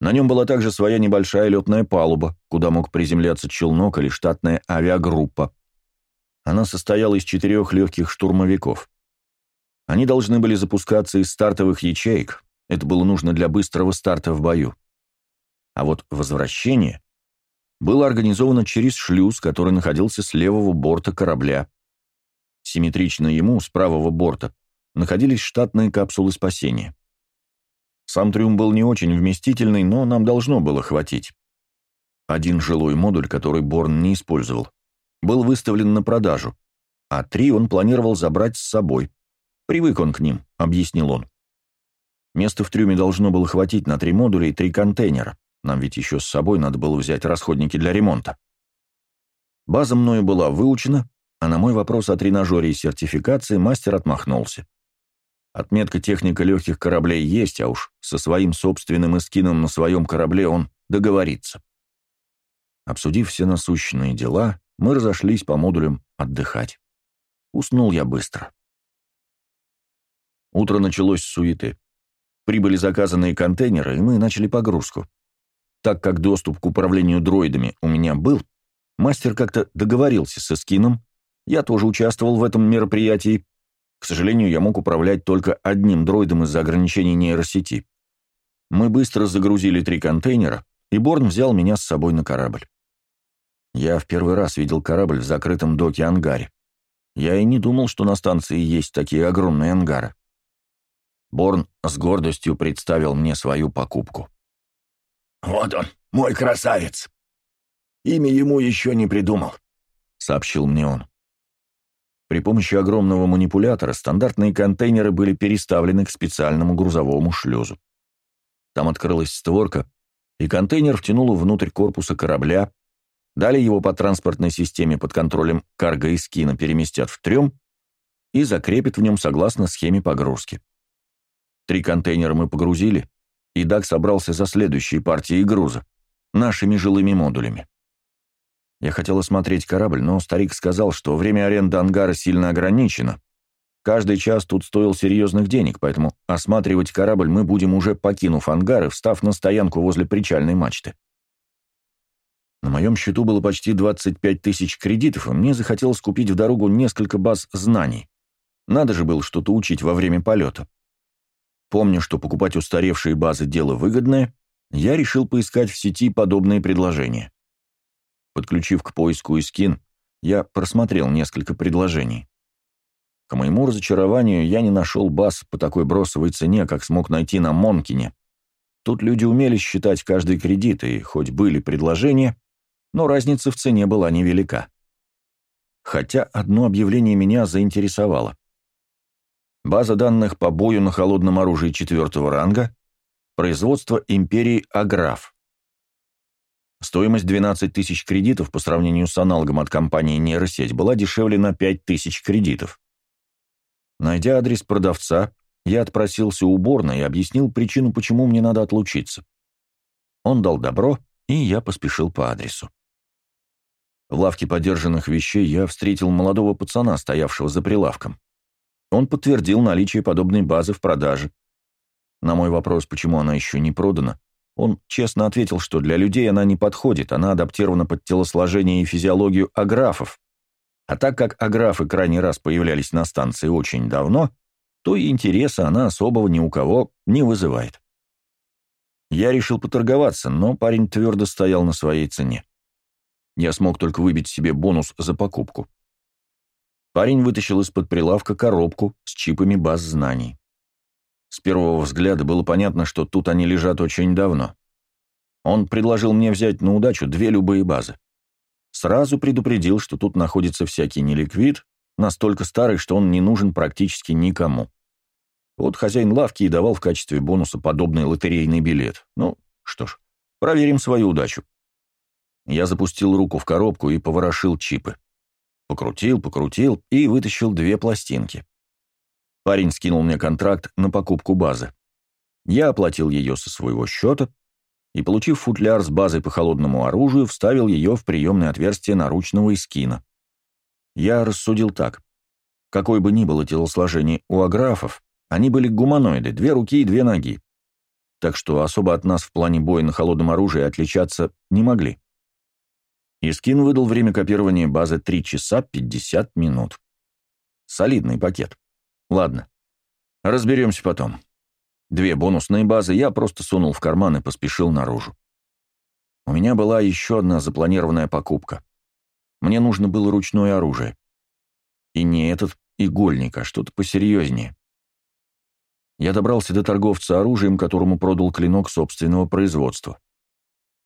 На нем была также своя небольшая летная палуба, куда мог приземляться челнок или штатная авиагруппа. Она состояла из четырех легких штурмовиков. Они должны были запускаться из стартовых ячеек, это было нужно для быстрого старта в бою. А вот возвращение было организовано через шлюз, который находился с левого борта корабля. Симметрично ему, с правого борта, находились штатные капсулы спасения. Сам трюм был не очень вместительный, но нам должно было хватить. Один жилой модуль, который Борн не использовал, был выставлен на продажу, а три он планировал забрать с собой. Привык он к ним, объяснил он. Места в трюме должно было хватить на три модуля и три контейнера. Нам ведь еще с собой надо было взять расходники для ремонта. База мною была выучена, а на мой вопрос о тренажере и сертификации мастер отмахнулся. Отметка техника легких кораблей есть, а уж со своим собственным эскином на своем корабле он договорится. Обсудив все насущные дела, мы разошлись по модулям отдыхать. Уснул я быстро. Утро началось с суеты. Прибыли заказанные контейнеры, и мы начали погрузку. Так как доступ к управлению дроидами у меня был, мастер как-то договорился с Эскином, я тоже участвовал в этом мероприятии. К сожалению, я мог управлять только одним дроидом из-за ограничений нейросети. Мы быстро загрузили три контейнера, и Борн взял меня с собой на корабль. Я в первый раз видел корабль в закрытом доке-ангаре. Я и не думал, что на станции есть такие огромные ангары. Борн с гордостью представил мне свою покупку. «Вот он, мой красавец! Имя ему еще не придумал», — сообщил мне он. При помощи огромного манипулятора стандартные контейнеры были переставлены к специальному грузовому шлюзу. Там открылась створка, и контейнер втянуло внутрь корпуса корабля, далее его по транспортной системе под контролем карго и скина переместят в трем и закрепят в нем согласно схеме погрузки. Три контейнера мы погрузили, и Даг собрался за следующей партией груза, нашими жилыми модулями. Я хотел осмотреть корабль, но старик сказал, что время аренды ангара сильно ограничено. Каждый час тут стоил серьезных денег, поэтому осматривать корабль мы будем уже покинув ангар и встав на стоянку возле причальной мачты. На моем счету было почти 25 тысяч кредитов, и мне захотелось купить в дорогу несколько баз знаний. Надо же было что-то учить во время полета. Помня, что покупать устаревшие базы – дело выгодное, я решил поискать в сети подобные предложения. Подключив к поиску Искин, я просмотрел несколько предложений. К моему разочарованию, я не нашел баз по такой бросовой цене, как смог найти на Монкине. Тут люди умели считать каждый кредит, и хоть были предложения, но разница в цене была невелика. Хотя одно объявление меня заинтересовало. База данных по бою на холодном оружии четвертого ранга. Производство империи Аграф. Стоимость 12 тысяч кредитов по сравнению с аналогом от компании «Нейросеть» была дешевле на 5 тысяч кредитов. Найдя адрес продавца, я отпросился у Борна и объяснил причину, почему мне надо отлучиться. Он дал добро, и я поспешил по адресу. В лавке подержанных вещей я встретил молодого пацана, стоявшего за прилавком. Он подтвердил наличие подобной базы в продаже. На мой вопрос, почему она еще не продана, он честно ответил, что для людей она не подходит, она адаптирована под телосложение и физиологию аграфов. А так как аграфы крайний раз появлялись на станции очень давно, то и интереса она особого ни у кого не вызывает. Я решил поторговаться, но парень твердо стоял на своей цене. Я смог только выбить себе бонус за покупку. Парень вытащил из-под прилавка коробку с чипами баз знаний. С первого взгляда было понятно, что тут они лежат очень давно. Он предложил мне взять на удачу две любые базы. Сразу предупредил, что тут находится всякий неликвид, настолько старый, что он не нужен практически никому. Вот хозяин лавки и давал в качестве бонуса подобный лотерейный билет. Ну, что ж, проверим свою удачу. Я запустил руку в коробку и поворошил чипы. Покрутил, покрутил и вытащил две пластинки. Парень скинул мне контракт на покупку базы. Я оплатил ее со своего счета и, получив футляр с базой по холодному оружию, вставил ее в приемное отверстие наручного эскина. Я рассудил так. Какой бы ни было телосложение у аграфов, они были гуманоиды, две руки и две ноги. Так что особо от нас в плане боя на холодном оружии отличаться не могли. Искин выдал время копирования базы 3 часа 50 минут. Солидный пакет. Ладно, разберемся потом. Две бонусные базы я просто сунул в карман и поспешил наружу. У меня была еще одна запланированная покупка. Мне нужно было ручное оружие. И не этот игольник, а что-то посерьезнее. Я добрался до торговца оружием, которому продал клинок собственного производства.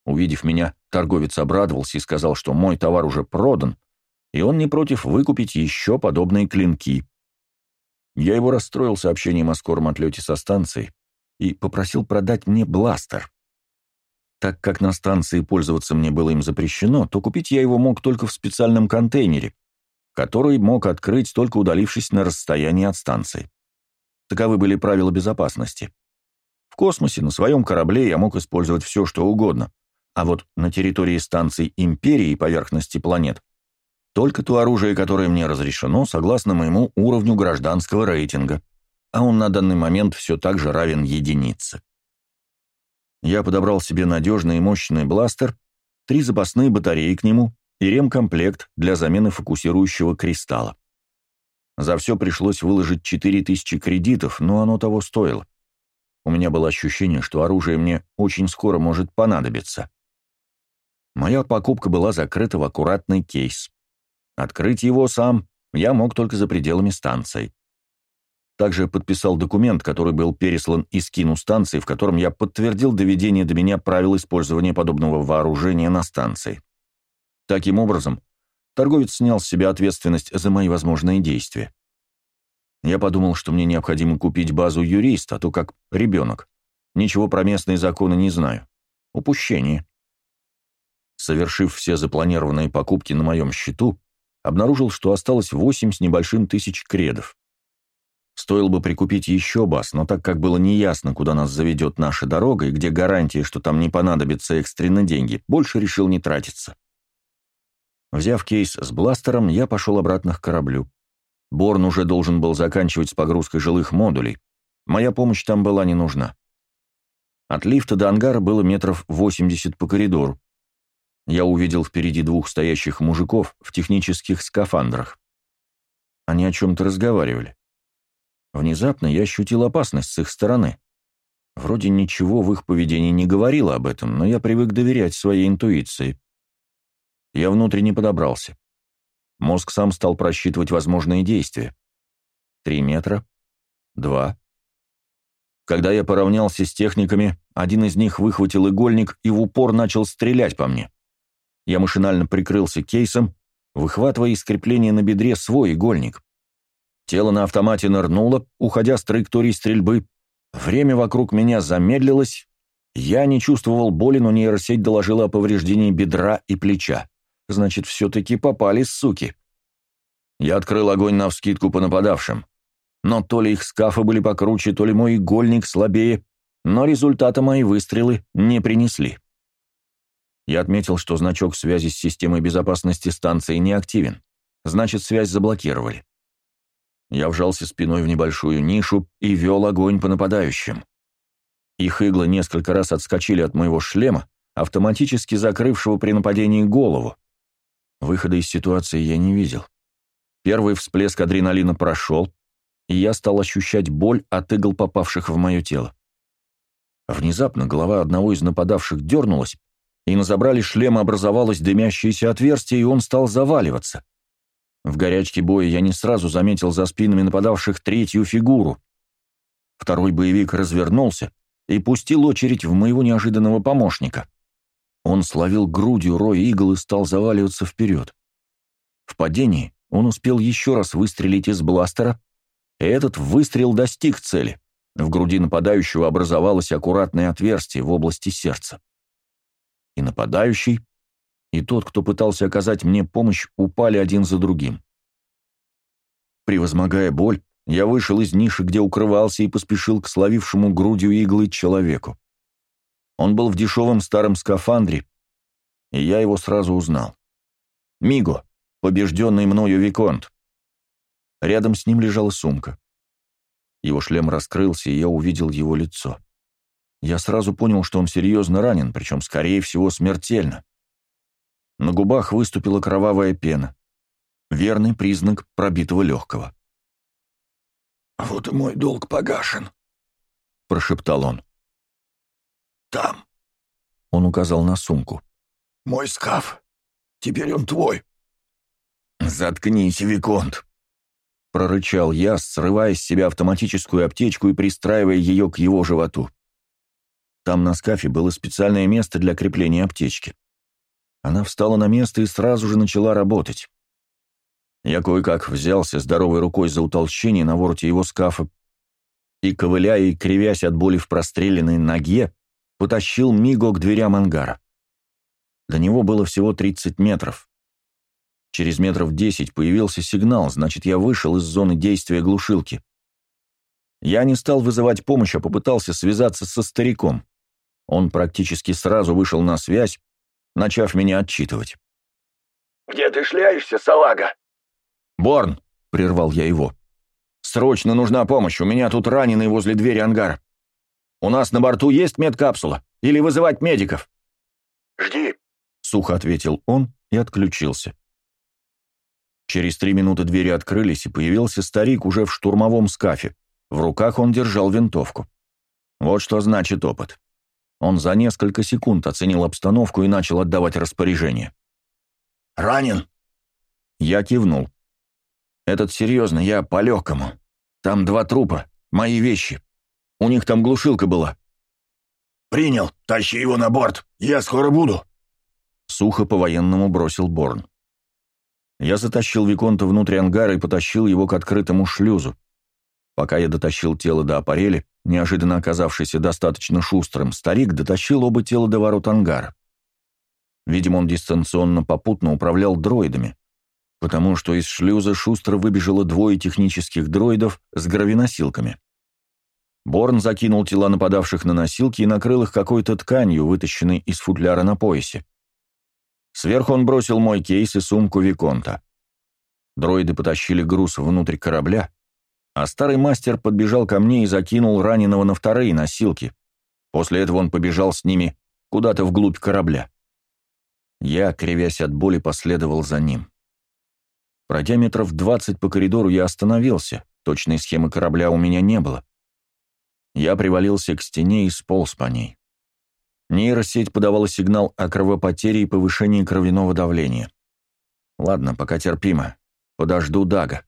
Увидев меня, торговец обрадовался и сказал, что мой товар уже продан, и он не против выкупить еще подобные клинки. Я его расстроил сообщением о скором отлете со станции и попросил продать мне бластер. Так как на станции пользоваться мне было им запрещено, то купить я его мог только в специальном контейнере, который мог открыть, только удалившись на расстояние от станции. Таковы были правила безопасности. В космосе на своем корабле я мог использовать все, что угодно, а вот на территории станций Империи и поверхности планет только то оружие, которое мне разрешено, согласно моему уровню гражданского рейтинга, а он на данный момент все так же равен единице. Я подобрал себе надежный и мощный бластер, три запасные батареи к нему и ремкомплект для замены фокусирующего кристалла. За все пришлось выложить 4000 кредитов, но оно того стоило. У меня было ощущение, что оружие мне очень скоро может понадобиться. Моя покупка была закрыта в аккуратный кейс. Открыть его сам я мог только за пределами станции. Также подписал документ, который был переслан из кину станции, в котором я подтвердил доведение до меня правил использования подобного вооружения на станции. Таким образом, торговец снял с себя ответственность за мои возможные действия. Я подумал, что мне необходимо купить базу юриста, а то как ребенок. Ничего про местные законы не знаю. Упущение. Совершив все запланированные покупки на моем счету, обнаружил, что осталось восемь с небольшим тысяч кредов. Стоило бы прикупить еще баз, но так как было неясно, куда нас заведет наша дорога и где гарантия, что там не понадобятся экстренно деньги, больше решил не тратиться. Взяв кейс с бластером, я пошел обратно к кораблю. Борн уже должен был заканчивать с погрузкой жилых модулей. Моя помощь там была не нужна. От лифта до ангара было метров 80 по коридору. Я увидел впереди двух стоящих мужиков в технических скафандрах. Они о чем-то разговаривали. Внезапно я ощутил опасность с их стороны. Вроде ничего в их поведении не говорило об этом, но я привык доверять своей интуиции. Я внутренне подобрался. Мозг сам стал просчитывать возможные действия. Три метра. Два. Когда я поравнялся с техниками, один из них выхватил игольник и в упор начал стрелять по мне. Я машинально прикрылся кейсом, выхватывая из крепления на бедре свой игольник. Тело на автомате нырнуло, уходя с траектории стрельбы. Время вокруг меня замедлилось. Я не чувствовал боли, но нейросеть доложила о повреждении бедра и плеча. Значит, все-таки попали, суки. Я открыл огонь навскидку по нападавшим. Но то ли их скафы были покруче, то ли мой игольник слабее, но результата мои выстрелы не принесли. Я отметил, что значок связи с системой безопасности станции не активен. Значит, связь заблокировали. Я вжался спиной в небольшую нишу и вел огонь по нападающим. Их иглы несколько раз отскочили от моего шлема, автоматически закрывшего при нападении голову. Выхода из ситуации я не видел. Первый всплеск адреналина прошел, и я стал ощущать боль от игл, попавших в мое тело. Внезапно голова одного из нападавших дернулась, и на забрале шлема образовалось дымящееся отверстие, и он стал заваливаться. В горячке боя я не сразу заметил за спинами нападавших третью фигуру. Второй боевик развернулся и пустил очередь в моего неожиданного помощника. Он словил грудью рой игл и стал заваливаться вперед. В падении он успел еще раз выстрелить из бластера, и этот выстрел достиг цели. В груди нападающего образовалось аккуратное отверстие в области сердца и нападающий, и тот, кто пытался оказать мне помощь, упали один за другим. Превозмогая боль, я вышел из ниши, где укрывался, и поспешил к словившему грудью иглы человеку. Он был в дешевом старом скафандре, и я его сразу узнал. Миго, побежденный мною Виконт. Рядом с ним лежала сумка. Его шлем раскрылся, и я увидел его лицо. Я сразу понял, что он серьезно ранен, причем, скорее всего, смертельно. На губах выступила кровавая пена. Верный признак пробитого легкого. «Вот и мой долг погашен», — прошептал он. «Там», — он указал на сумку. «Мой скаф. Теперь он твой». «Заткнись, Виконт», — прорычал я, срывая с себя автоматическую аптечку и пристраивая ее к его животу. Там на скафе было специальное место для крепления аптечки. Она встала на место и сразу же начала работать. Я кое-как взялся здоровой рукой за утолщение на вороте его скафа и, ковыляя и кривясь от боли в простреленной ноге, потащил Миго к дверям ангара. До него было всего 30 метров. Через метров 10 появился сигнал, значит, я вышел из зоны действия глушилки. Я не стал вызывать помощь, а попытался связаться со стариком. Он практически сразу вышел на связь, начав меня отчитывать. «Где ты шляешься, салага?» «Борн!» — прервал я его. «Срочно нужна помощь, у меня тут раненый возле двери ангара. У нас на борту есть медкапсула? Или вызывать медиков?» «Жди», — сухо ответил он и отключился. Через три минуты двери открылись, и появился старик уже в штурмовом скафе. В руках он держал винтовку. Вот что значит опыт. Он за несколько секунд оценил обстановку и начал отдавать распоряжение. «Ранен?» Я кивнул. «Этот серьезно, я по-легкому. Там два трупа, мои вещи. У них там глушилка была». «Принял. Тащи его на борт. Я скоро буду». Сухо по-военному бросил Борн. Я затащил Виконта внутрь ангара и потащил его к открытому шлюзу. Пока я дотащил тело до аппарели, неожиданно оказавшийся достаточно шустрым, старик дотащил оба тела до ворот ангара. Видимо, он дистанционно попутно управлял дроидами, потому что из шлюза шустро выбежало двое технических дроидов с гравиносилками. Борн закинул тела нападавших на носилки и накрыл их какой-то тканью, вытащенной из футляра на поясе. Сверху он бросил мой кейс и сумку Виконта. Дроиды потащили груз внутрь корабля, а старый мастер подбежал ко мне и закинул раненого на вторые носилки. После этого он побежал с ними куда-то вглубь корабля. Я, кривясь от боли, последовал за ним. Пройдя метров двадцать по коридору, я остановился. Точной схемы корабля у меня не было. Я привалился к стене и сполз по ней. Нейросеть подавала сигнал о кровопотере и повышении кровяного давления. Ладно, пока терпимо. Подожду Дага.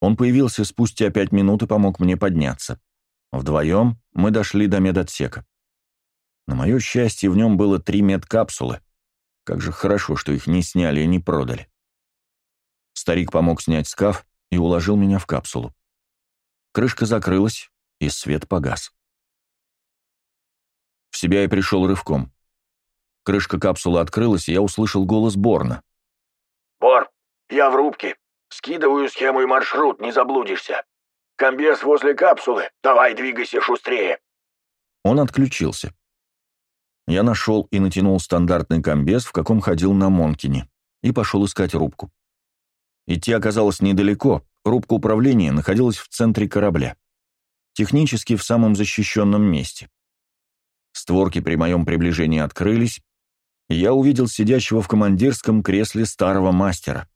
Он появился спустя пять минут и помог мне подняться. Вдвоем мы дошли до медотсека. На мое счастье, в нем было три медкапсулы. Как же хорошо, что их не сняли и не продали. Старик помог снять скаф и уложил меня в капсулу. Крышка закрылась, и свет погас. В себя я пришел рывком. Крышка капсулы открылась, и я услышал голос Борна. «Бор, я в рубке. Скидываю схему и маршрут, не заблудишься. Комбез возле капсулы. Давай, двигайся шустрее». Он отключился. Я нашел и натянул стандартный комбез, в каком ходил на Монкине, и пошел искать рубку. Идти оказалось недалеко, рубка управления находилась в центре корабля. Технически в самом защищенном месте. Створки при моем приближении открылись, и я увидел сидящего в командирском кресле старого мастера.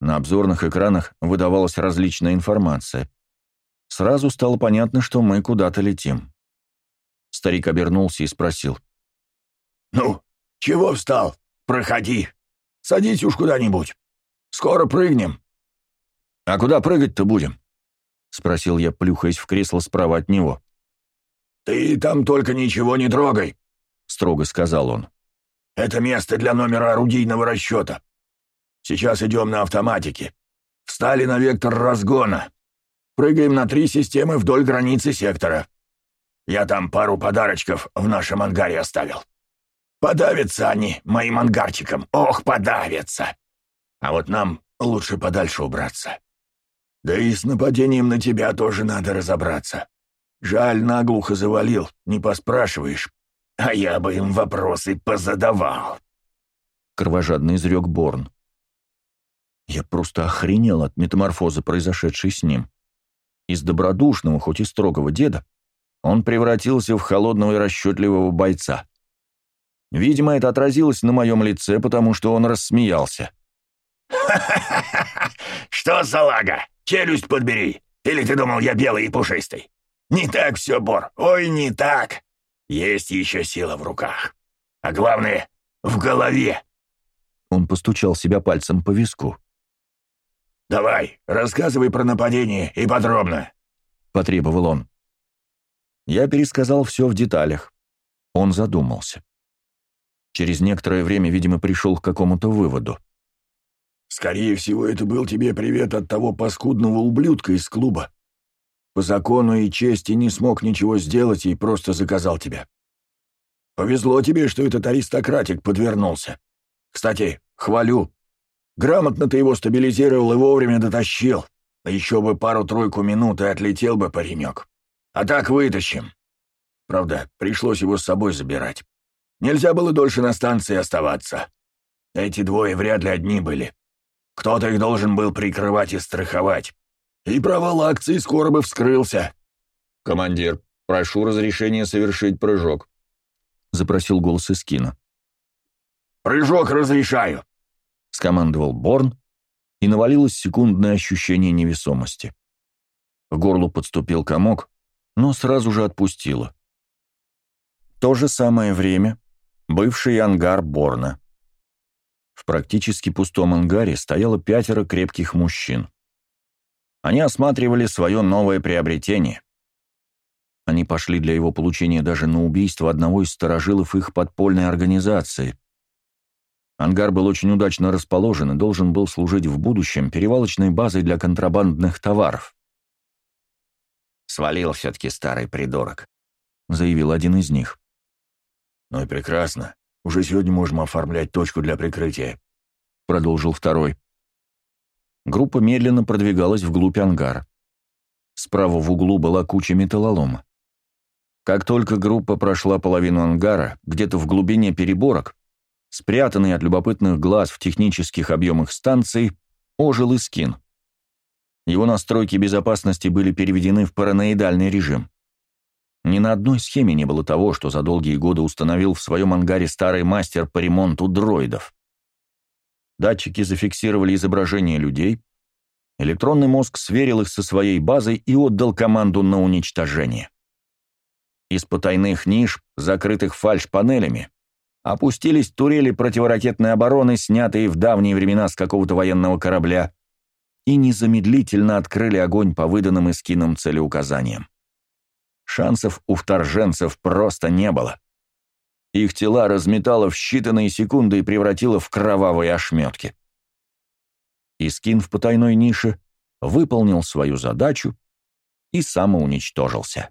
На обзорных экранах выдавалась различная информация. Сразу стало понятно, что мы куда-то летим. Старик обернулся и спросил. «Ну, чего встал? Проходи. Садись уж куда-нибудь. Скоро прыгнем». «А куда прыгать-то будем?» — спросил я, плюхаясь в кресло справа от него. «Ты там только ничего не трогай», — строго сказал он. «Это место для номера орудийного расчета. Сейчас идем на автоматике. Встали на вектор разгона. Прыгаем на три системы вдоль границы сектора. Я там пару подарочков в нашем ангаре оставил. Подавятся они моим ангарчиком. Ох, подавятся. А вот нам лучше подальше убраться. Да и с нападением на тебя тоже надо разобраться. Жаль, наглухо завалил, не поспрашиваешь. А я бы им вопросы позадавал. Кровожадный изрек Борн. Я просто охренел от метаморфозы, произошедшей с ним. Из добродушного, хоть и строгого деда, он превратился в холодного и расчетливого бойца. Видимо, это отразилось на моем лице, потому что он рассмеялся. «Ха-ха-ха! Что, салага, челюсть подбери! Или ты думал, я белый и пушистый? Не так все, Бор, ой, не так. Есть еще сила в руках. А главное, в голове. Он постучал себя пальцем по виску. «Давай, рассказывай про нападение и подробно», — потребовал он. Я пересказал все в деталях. Он задумался. Через некоторое время, видимо, пришел к какому-то выводу. «Скорее всего, это был тебе привет от того паскудного ублюдка из клуба. По закону и чести не смог ничего сделать и просто заказал тебя. Повезло тебе, что этот аристократик подвернулся. Кстати, хвалю. Грамотно ты его стабилизировал и вовремя дотащил. Еще бы пару-тройку минут и отлетел бы паренек. А так вытащим. Правда, пришлось его с собой забирать. Нельзя было дольше на станции оставаться. Эти двое вряд ли одни были. Кто-то их должен был прикрывать и страховать. И провал акции скоро бы вскрылся. «Командир, прошу разрешения совершить прыжок», — запросил голос из кино. «Прыжок разрешаю», — скомандовал Борн, и навалилось секундное ощущение невесомости. К горлу подступил комок, но сразу же отпустило. то же самое время бывший ангар Борна. В практически пустом ангаре стояло пятеро крепких мужчин. Они осматривали свое новое приобретение. Они пошли для его получения даже на убийство одного из сторожилов их подпольной организации. Ангар был очень удачно расположен и должен был служить в будущем перевалочной базой для контрабандных товаров. «Свалил все-таки старый придурок», — заявил один из них. «Ну и прекрасно. Уже сегодня можем оформлять точку для прикрытия», — продолжил второй. Группа медленно продвигалась вглубь ангара. Справа в углу была куча металлолома. Как только группа прошла половину ангара, где-то в глубине переборок, спрятанный от любопытных глаз в технических объемах станции, ожил и скин. Его настройки безопасности были переведены в параноидальный режим. Ни на одной схеме не было того, что за долгие годы установил в своем ангаре старый мастер по ремонту дроидов. Датчики зафиксировали изображение людей, электронный мозг сверил их со своей базой и отдал команду на уничтожение. Из потайных ниш, закрытых фальш-панелями, опустились турели противоракетной обороны, снятые в давние времена с какого-то военного корабля, и незамедлительно открыли огонь по выданным эскинам целеуказаниям. Шансов у вторженцев просто не было. Их тела разметало в считанные секунды и превратило в кровавые ошметки. Искин в потайной нише выполнил свою задачу и самоуничтожился.